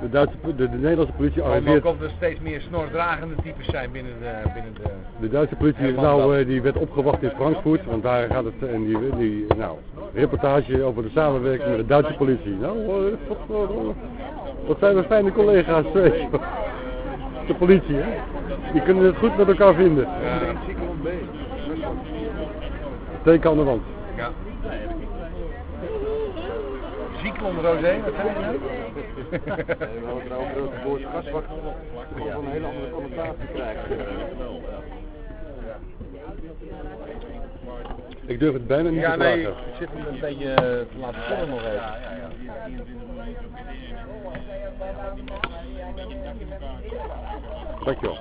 de, Duitse, de, de Nederlandse politie Allemaal arriveert... komt er steeds meer snordragende types zijn binnen de... Binnen de De Duitse politie is nou, eh, die werd opgewacht in Frankfurt, want daar gaat het, en die, die, nou, reportage over de samenwerking met de Duitse politie. Nou, eh, wat, zijn we fijne collega's, wel. De politie, hè. Die kunnen het goed met elkaar vinden. ja, Teken aan de wand. ja. Zyklon Rosé, wat zei je nou? Nee, we hadden trouwens ook door zijn gaswacht gewoon een hele andere connotatie krijgen. Ik durf het bijna niet Ja, te nee, vragen. ik zit hem een beetje eh, te laten vallen nog even. Dankjewel.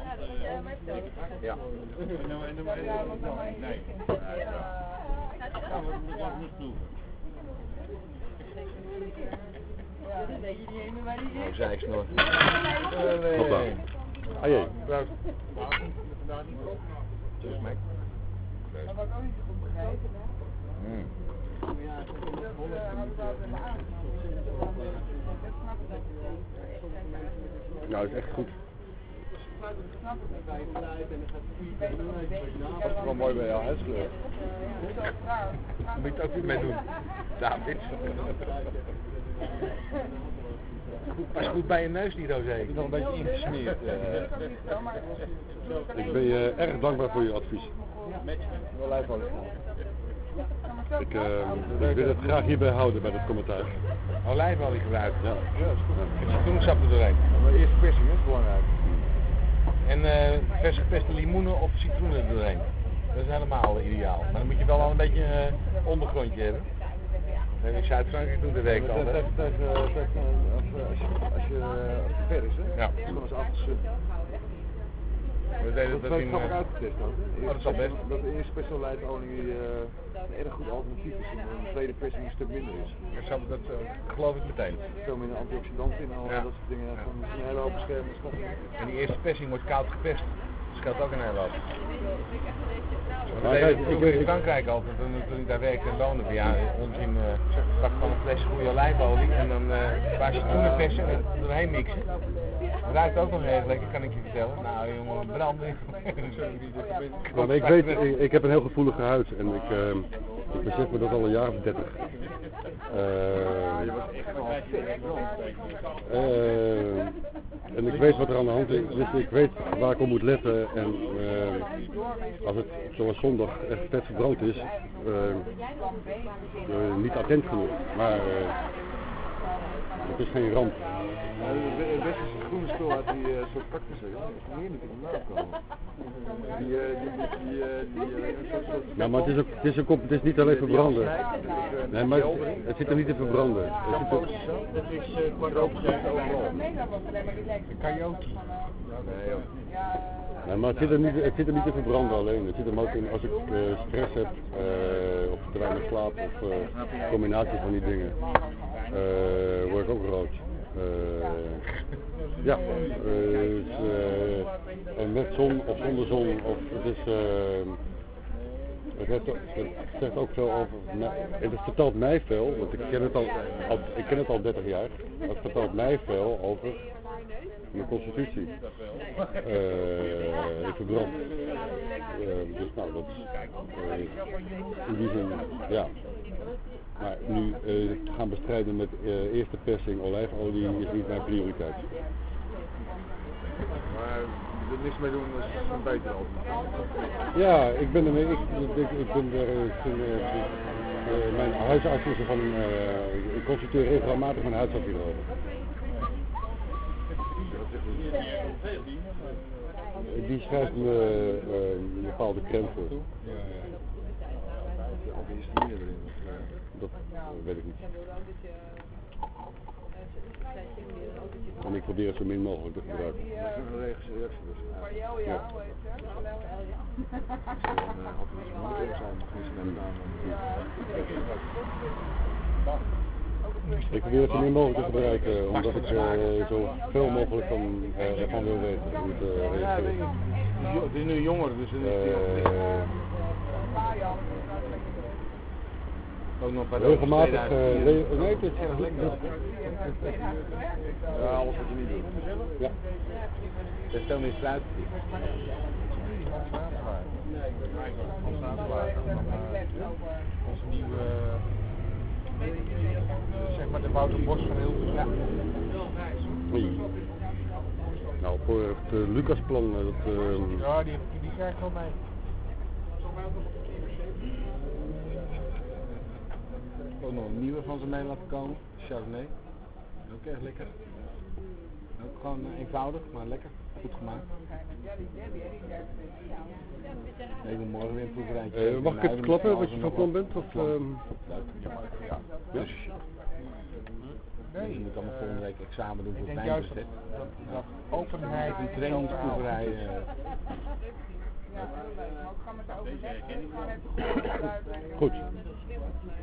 Ja. Oh, zijsnor. Hoppa. Ah jee. Cheers, mate. Maar wat ik ook niet goed begrijp, Mm. Nou, het is echt goed. Dat is wel mooi bij jou huiskleur. Daar moet je het ook weer mee doen. David. Pas goed bij je neus, die Rosé. Nog een beetje ingesmeerd. Ik ben je erg dankbaar voor je advies. Wel lijfolie. Ik, eh, ik wil het graag hierbij houden bij dat commentaar. Olijfolie gebruikt. Ja. En citroensap er doorheen. Maar eerst persing is belangrijk. En eh verse gepeste limoenen of citroenen er doorheen. Dat is helemaal ideaal. Maar dan moet je wel al een beetje een ondergrondje hebben. In Zuid-Frankrijk toen de week al. Eh, eh, als, eh, je, eh, ver is, hè? Ja. Dan is afgezet. We deden Dat dat grappig eh, uitgetest. Oh, dat best. Dat de eerste persoonlijfolie eh een erg goed alternatief is en de tweede persing een stuk minder is. Dat, zou- dat eh, geloof ik meteen. Veel minder antioxidanten in al Ja. dat soort dingen. Gewoon een hele hoop stoffen. En die eerste persing wordt koud gepest. Dat ook een hele hoop. Maar vroeger ik- in ik- Frankrijk altijd, toen, toen ik daar werkte en woonde. Ja, onzin, uh, pak van een fles goede olijfolie en dan eh een paar citroenen persen en er doorheen mixen. Ruikt ook nog heel lekker, kan ik je vertellen. Nou jongen, branden. <laughs> Maar ik weet, ik, ik heb een heel gevoelige huid en ik, eh, ik besef me dat al een jaar of dertig. Eh, eh, en ik weet wat er aan de hand is, dus ik weet waar ik op moet letten. En eh, als het zoals zondag echt vet verbrand is, niet attent genoeg. Maar het is geen ramp. Ja, Het westerse groene spul uit die eh, soort cactussen, is heerlijk in de naam komen. Die, eh, die, die, die, eh, die, eh, een Ja, maar het is, ook, het is, ook, op- het is niet alleen verbranden. Nee, maar het, het zit er niet in verbranden. Het zit er, Dat is uh, quadroopgezet overal. Karaoke. Nee nee, maar het zit, er niet, het zit er niet in verbranden alleen. Het zit er ook in als ik eh, stress heb, eh, of te weinig slaap, of eh, een combinatie van die dingen, eh, word ik ook rood. Eh, ja, eh, eh, en met zon of zonder zon, of het is... eh, het, heeft, het zegt ook veel over mij. Het vertelt mij veel, want ik ken het al, al, ik ken het al 30 jaar. Het vertelt mij veel over mijn constitutie. Eh, verbrand. Eh, dus nou, dat is eh, in die zin, ja. Maar nu gaan bestrijden met eerste persing olijfolie is niet mijn prioriteit. Maar er niks mee doen is een beter alternatief. Ja, ik ben ermee. Ik, ik, ik ben er. Ik eh, mijn huisarts is er van. eh, ik consulteer regelmatig mijn huisarts hierover. Die schrijft me eh, een bepaalde crème voor. Antihistamine erin. Dat eh, weet ik niet. En ik probeer het zo min mogelijk te gebruiken. Dat is een reactie reactie dus. Ja. Ja. Ik probeer het zo min mogelijk te gebruiken, omdat ik eh, zo veel mogelijk van, eh, ervan wil weten hoe het eh, reageert. het is nu jonger, dus het is Eh, ook nog bij regelmatig. eh, re- nee, het is Erg lekker. Ja, alles wat je niet doet. Ja. Er is veel meer. Onze nieuwe, eh, zeg maar de Wouter Bos van heel ja. Hey. Nou, voor het uh, Lucasplan, eh, dat, eh, ja, die, die krijgt wel mee. ook nog een nieuwe van ze mee laten komen. Chardonnay. Ook echt lekker. Ook gewoon eh, eenvoudig, maar lekker. Goed gemaakt. Nee, ik moet morgen weer een proeverijtje. Eh, eten. mag ik het klappen wat je van plan bent? Of, ehm, Leuk. Ja. Dus, je moet allemaal volgende week examen doen Ik voor denk het juist dat, dat, dat openheid Een trainingsproeverij. Goed.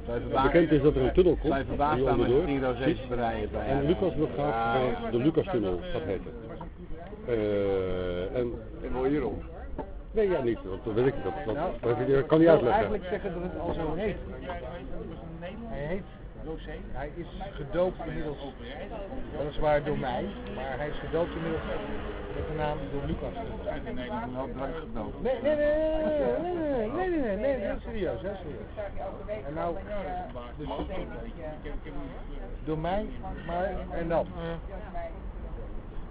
Verbaasd- bekend is dat er een tunnel komt. Je verbaasd staan met onderdoor 10 rozees fietst. te rijden bij En Lucas wil graag bij de Lucas-tunnel gaat heten. Eh, en... En wil je hierop? Nee, ja niet. Want dat weet ik dat, dat, Nou, dat kan niet Ik wil uitleggen. eigenlijk zeggen dat het al zo heet. Hij heet, hij is gedoopt inmiddels, weliswaar door mij, maar hij is gedoopt inmiddels met de naam door Lucas. Nou, drank gedoopt. Nee, nee, nee, nee, nee, nee, nee, nee, nee, heel serieus, heel serieus. En nou, dus door mij, maar en dan.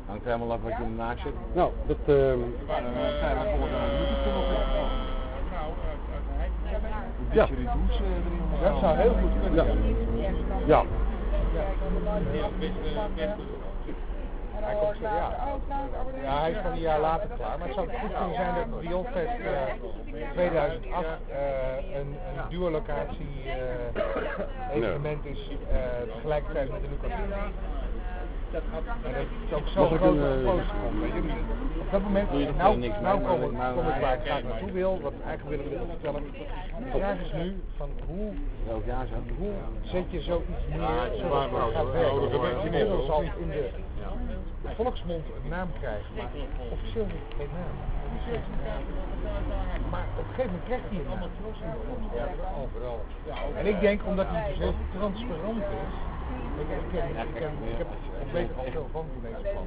Hangt helemaal af wat je ernaast zit. Nou, dat... ehm, Ja. Dat zou heel goed kunnen. Ja. Ja. Hij komt zo, ja. Ja, hij is van een jaar later klaar, maar het zou goed kunnen zijn dat Rionfest eh 2008 eh, een, een duolocatie eh evenement is eh, tegelijkertijd met de Lucas. Dat is ook zo ik groot een, op dat moment, er nou, niks nou kom ik, kom ik waar ik graag naartoe wil, wat eigenlijk willen vertellen. De vraag is nu van hoe Welk jaar zo? hoe zet je zoiets neer zodat het gaat werken? Inmiddels al niet? in de volksmond een naam krijgen, maar officieel het geen naam. Maar op een gegeven moment krijgt hij een naam. Ja, overal. En ik denk omdat hij heel transparant is. Ik, ik, ik, ik, heb, ik weet er al veel van van deze plan.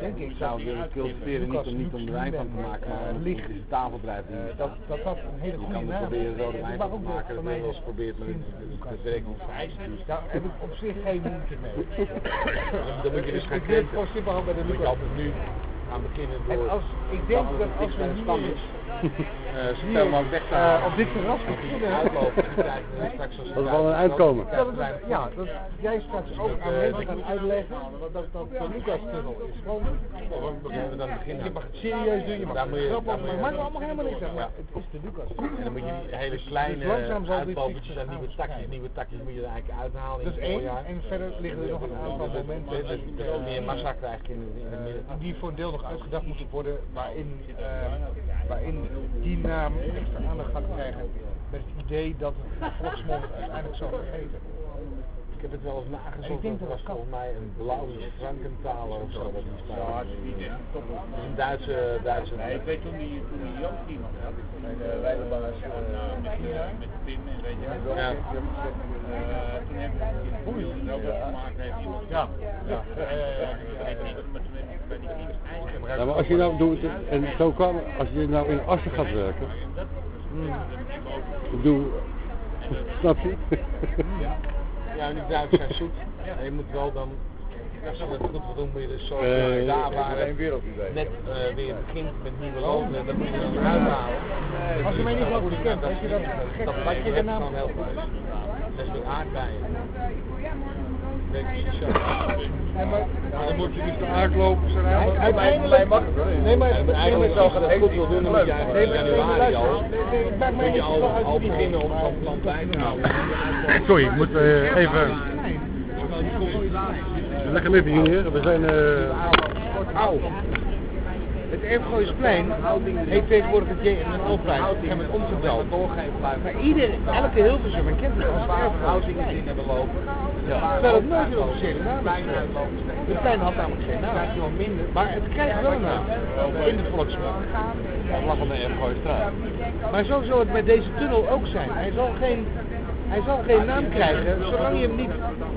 Denk ik Ik zou het willen cultiveren niet om, niet om er wijn van te maken, maar om licht. het tafelbedrijf Eh, dat, dat dat een hele Je goede kan naam is. proberen rode wijn van te maken, dat wel eens geprobeerd, maar het- werkt niet. Daar heb ik op zich geen moeite mee. <laughs> Dan moet je dus gaan Ik wil het gewoon simpel bij de Moet je Lucas. altijd nu gaan beginnen En door... als, ik denk dat als we een hier, stand is, eh, zoveel mogelijk weg te eh, halen. op dit terras eh, Dat is wel een uitkomen. dat het, ja, dat jij straks ook aan mensen gaat uitleggen dat dat de Lucas-tunnel is. Gewoon, Dan beginnen we dan beginnen. je mag het serieus doen, je mag Daar het moet je- grappig maakt allemaal helemaal niks uit, het is de Lucas. En dan moet je die hele kleine dus dit uitlopertjes en nieuwe takjes, nieuwe takjes moet je er eigenlijk uithalen is het één, en verder liggen er nog een aantal momenten Dat je meer massa krijgt in, in het midden. die voor een deel nog uitgedacht moeten worden, waarin, eh, waarin die naam extra aandacht gaat krijgen met het idee dat het de volksmond uiteindelijk zal vergeten. Ik heb het wel eens nagezocht, Ik denk dat dat was volgens mij een blauwe Frankenthaler of zo. Dat die staat. Dat is een Duitse, Duitse Nee, ik weet toen die, toen die Joost hier nog had, bij de wijlenbaas uh, met, uh, met Tim en weet je wel. Ja. Uh, toen heb ik in Boei ook wat gemaakt heeft iemand. Ja, ja. Ja, maar als je nou doet, en zo kan, als je nou in Assen gaat werken, ik doe, snap je? Ja, en die Duitsers zijn zoet. En je moet wel dan, als je dat goed wil doen, moet je dus zo Eh, daar waar Geen het wereldidee. net eh, weer begint met nieuwe landen, dat moet je dan uithalen. Als je mij niet dat, weet je dat gek dat dat je de hebt naam gewoon heel goed. Dat is met dan moet je dus uitlopen. Uiteindelijk mag Nee, maar eigenlijk zou het goed wil doen, dan in januari al. Moet je al, beginnen om zo'n plan bij te houden. Sorry, ik moet eh, even. even. leggen even hier, we zijn. Uh... Het Erfgooisplein heet tegenwoordig het J en Alplein. Ik heb het omgedoopt. Maar ieder, elke Hilversum kent het als Erfgooisplein. lopen. Terwijl het nooit een officiële naam is. Het plein had namelijk geen naam. Maar het krijgt wel een naam. In de volksmond. Dat lag aan de Erfgooistraat. Maar zo zal het met deze tunnel ook zijn. Hij zal geen, hij zal geen naam krijgen, zolang je hem niet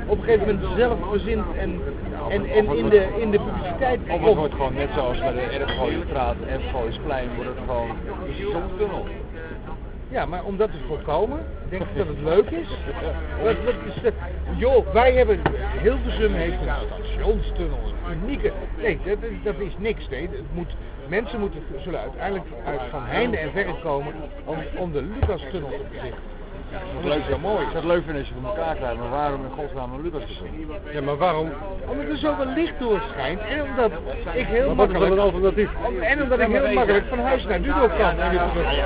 op een gegeven moment zelf verzint en, en, en in, de, in de publiciteit Of het wordt gewoon net zoals bij de Erfgooistraat, Erfgooisplein, wordt het gewoon een stationstunnel. Ja, maar om dat te voorkomen, denk ik dat het leuk is. Dat, dat is de- joh, wij hebben, Hilversum heeft een stationstunnel, een unieke. Nee, dat, is- dat is niks. Nee. Het moet, mensen moeten, zullen uiteindelijk uit van heinde en verre komen om, om de Lucastunnel te bezichtigen. Het leuk zo mooi. Ik zou het leuk vinden als je voor elkaar krijgt, maar waarom in godsnaam een Lucas te doen? Ja, maar waarom? Omdat er zoveel licht doorschijnt en omdat ik heel Maar is een makkelijk... alternatief? En omdat ik heel makkelijk van huis naar Dudok kan.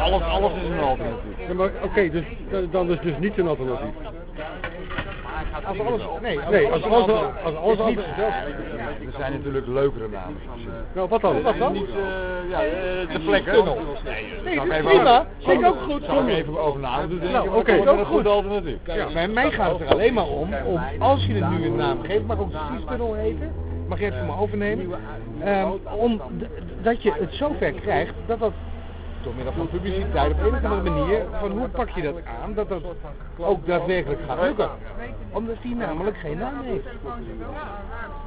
Alles, alles is een alternatief. Ja, maar oké, dus dan is dus niet een alternatief. Als alles... Nee, als Nee, alles als alles, een als alles is niet altijd... Er zijn natuurlijk leukere namen. Nou, wat dan? Wat dan? Niet, eh, ja, eh, de vlekken. Tunnel. Nee, dat is even prima. Vind ik ook goed. Zou ik even over na. Nou, oké, dat is een goed goed. alternatief. Ja, bij mij gaat het er alleen maar om, om als je het nu een naam geeft, mag ook de Skistunnel heten, mag je het van me overnemen, Ehm, om dat je het zover krijgt dat dat door middel van publiciteit op een of andere manier, van hoe pak je dat aan, dat dat ook daadwerkelijk gaat lukken. Omdat die namelijk geen naam heeft.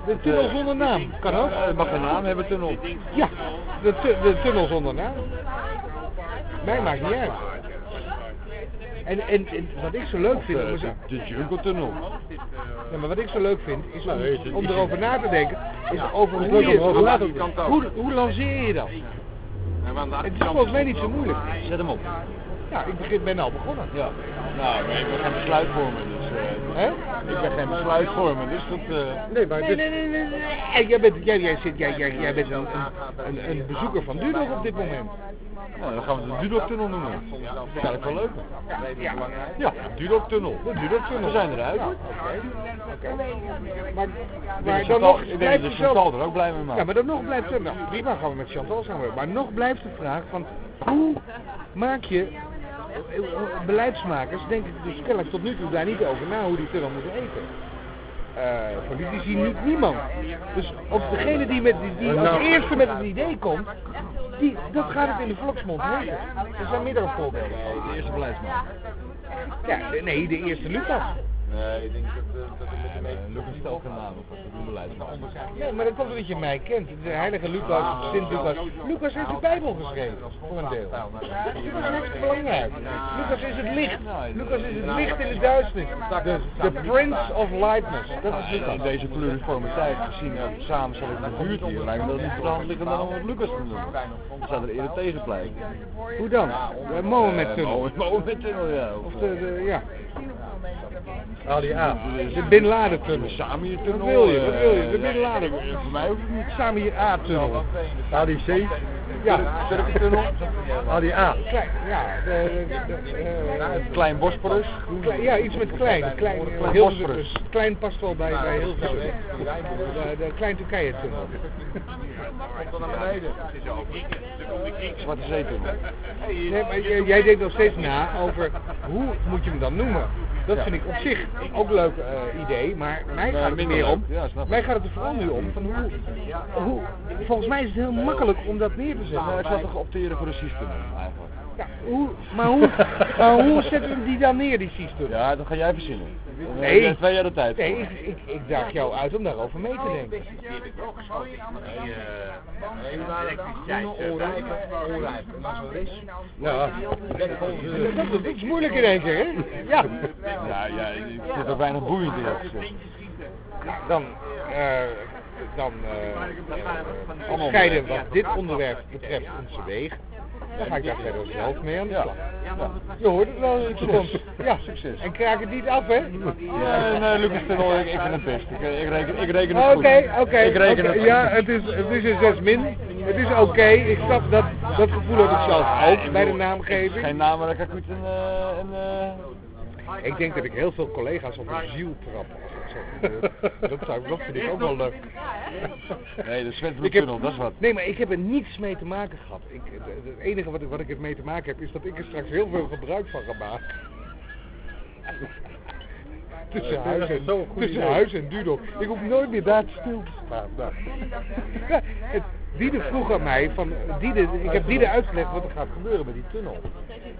De tunnel zonder naam, kan ook. Het mag een naam hebben, tunnel. Ja, de, tu- de tunnel zonder naam. Mij maakt niet uit. En, en, en wat ik zo leuk vind, De, eens- de Jungle Tunnel. ja, maar wat ik zo leuk vind, is om, erover na te denken, is over hoe je, hoe, hoe lanceer je dat? Het is volgens mij niet zo moeilijk. Zet hem op. Ja, ik begin, ben al begonnen. Ja. Nou, ben geen besluitvormer, dus... Hè? ik ben geen besluitvormer, dus dat... eh, Nee, maar Nee, nee, nee, nee, nee. Hey, Jij bent, jij, jij, zit, jij, jij, jij bent een, een, een, een bezoeker van Dudok op dit moment. nou, dan gaan we de Dudok Tunnel noemen. Dat is eigenlijk wel leuk. Ja, Ja, Dudok Tunnel. de Dudok tunnel. We zijn eruit. Maar, Ik denk maar dat dan Chantal- nog ik denk dat het Chantal er ook blij mee maakt. Ja, maar dan nog blijft het, nou prima gaan we met Chantal samen, maar nog blijft de vraag van hoe maak je, beleidsmakers denken dus kennelijk tot nu toe daar niet over na hoe die tunnel moet eten. Eh politici niet niemand. Dus of degene die, met, die, die als Nou. eerste met het idee komt, die, dat gaat het in de volksmond heten. Er zijn meerdere voorbeelden. De eerste beleidsman. Ja, nee, de eerste Lucas. Nee, ik denk dat, eh, dat ik met de meeste... Lucas stelt geen naam op, dat is een. Nee, maar dat komt omdat je mij kent. De heilige Lucas, Sint Lucas. Lucas heeft de Bijbel geschreven, voor een deel. Lucas is belangrijk. Lucas is het licht. Lucas is het licht in de duisternis. De, de Prince of Lightness. Dat is In Lucas. deze pluriforme tijd, gezien ook samenstelling van de buurt hier, lijkt me dat niet voor de hand liggend dan om op Lucas te doen. Ik zou er eerder tegen. Hoe dan? De Mohammed-tunnel. Mohammed tunnel, ja. Of de, de, ja, Ali A. de Bin Laden-tunnel. Samir tunnel. Wat wil je? Wat eh, wil je? De Bin Laden. Voor mij het niet. Samir A-tunnel. Ali C. Ja, Turkentunnel. Ali A. klein, ja, de, de, de, eh, Klein Bosporus. Klein- ja, iets met klein. Klein, eh, Bosporus. klein past wel bij, bij heel veel. De, de Klein Turkije tunnel. Zwarte Zeetunnel. Nee, maar jij, jij denkt nog steeds na over hoe moet je hem dan noemen. Dat vind ik op zich ook een leuk eh, idee, maar mij gaat het er meer om. Mij gaat het er vooral nu om van hoe, hoe. Volgens mij is het heel makkelijk om dat neer te zetten. Ik zou toch opteren voor Sistunnel eigenlijk. Ja, hoe, maar, hoe, <laughs> maar hoe zetten we die dan neer, die systeem? Ja, dat ga jij verzinnen. Nee. je Twee jaar de tijd. Nee, ik, ik, ik daag jou uit om daarover mee te denken. Ja. Dat is moeilijk in één keer, hè? Ja. Ja, ja, ik zit er weinig boeiend in. Dan, eh, dan eh, scheiden wat dit onderwerp betreft onze wegen. Dan ga ik daar verder zelf mee aan de slag. Je hoort het wel in de toekomst. Ja, succes. En kraak het niet af, hè? Ja, en uh, Lucas ik, ik vind het best. Ik, ik, reken, ik reken het Oké, goed. oké. Ik reken oké. het goed. Ja, het is, het is een 6 min. Het is oké. Ik snap dat, dat gevoel heb ik zelf ook bij de naamgeving. Geen naam, maar dan kan ik goed een... eh, een eh, Ik denk dat ik heel veel collega's op een ziel trap. <laughs> zou, dat vind ik ook wel leuk. Nee, de heb- dat is wat. Nee, maar ik heb er niets mee te maken gehad. Ik, het, enige wat, ik- wat ik er mee te maken heb, is dat ik er straks heel veel gebruik van ga maken. <laughs> tussen huis en, tussen huis en Dudok. Ik hoef nooit meer daar stil te staan. Nou. <laughs> Diede vroeg aan mij, van, Diede, ik heb Diede uitgelegd wat er gaat gebeuren met die tunnel.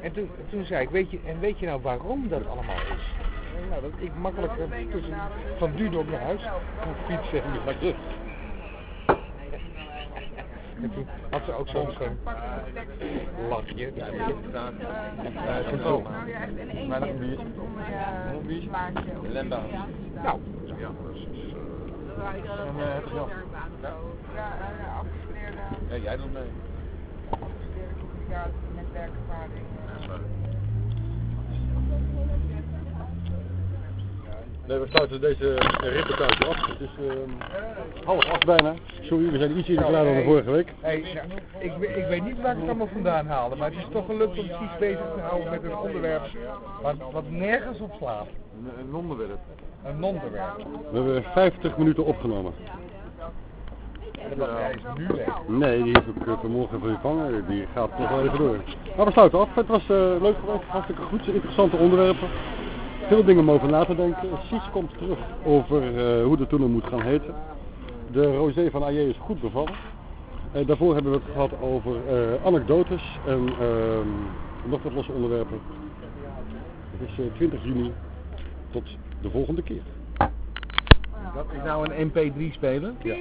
En toen, toen zei ik, weet je, en weet je nou waarom dat allemaal is? En Nou, dat ik makkelijk eh, tussen, van Dudok naar huis kan fietsen. en toen <laughs> had ze ook zo'n zo'n lachje. Ja, Ja. Maar een biertje. Een biertje. Lemba. Nou, En eh, heb je? Ja, eh, afgestudeerde, Ja, jij doet mee. afgestudeerde ja, netwerkervaring. eh, Nee, we sluiten deze reportage af. Het is ehm, half acht bijna. Sorry, we zijn iets eerder klaar dan de vorige week. Hey, nou, ik, ik weet niet waar ik het allemaal vandaan haalde, maar het is toch gelukt om Kies bezig te houden met een onderwerp wat, wat nergens op slaat. Een, een onderwerp. Een onderwerp. We hebben 50 minuten opgenomen. En dat hij is nu weg. Nee, die heb ik eh, vanmorgen vervangen. Die gaat nog wel even door. Maar we sluiten af. Het was eh, leuk geweest. Hartstikke goed. Interessante onderwerpen. Veel dingen om over na te denken. Sies komt terug over eh, hoe de tunnel moet gaan heten. De rosé van AJ is goed bevallen. Eh, daarvoor hebben we het gehad over eh, anekdotes en ehm, nog wat losse onderwerpen. Het is eh, 20 juni. Tot de volgende keer. Dat is nou een MP3 spelen? Ja.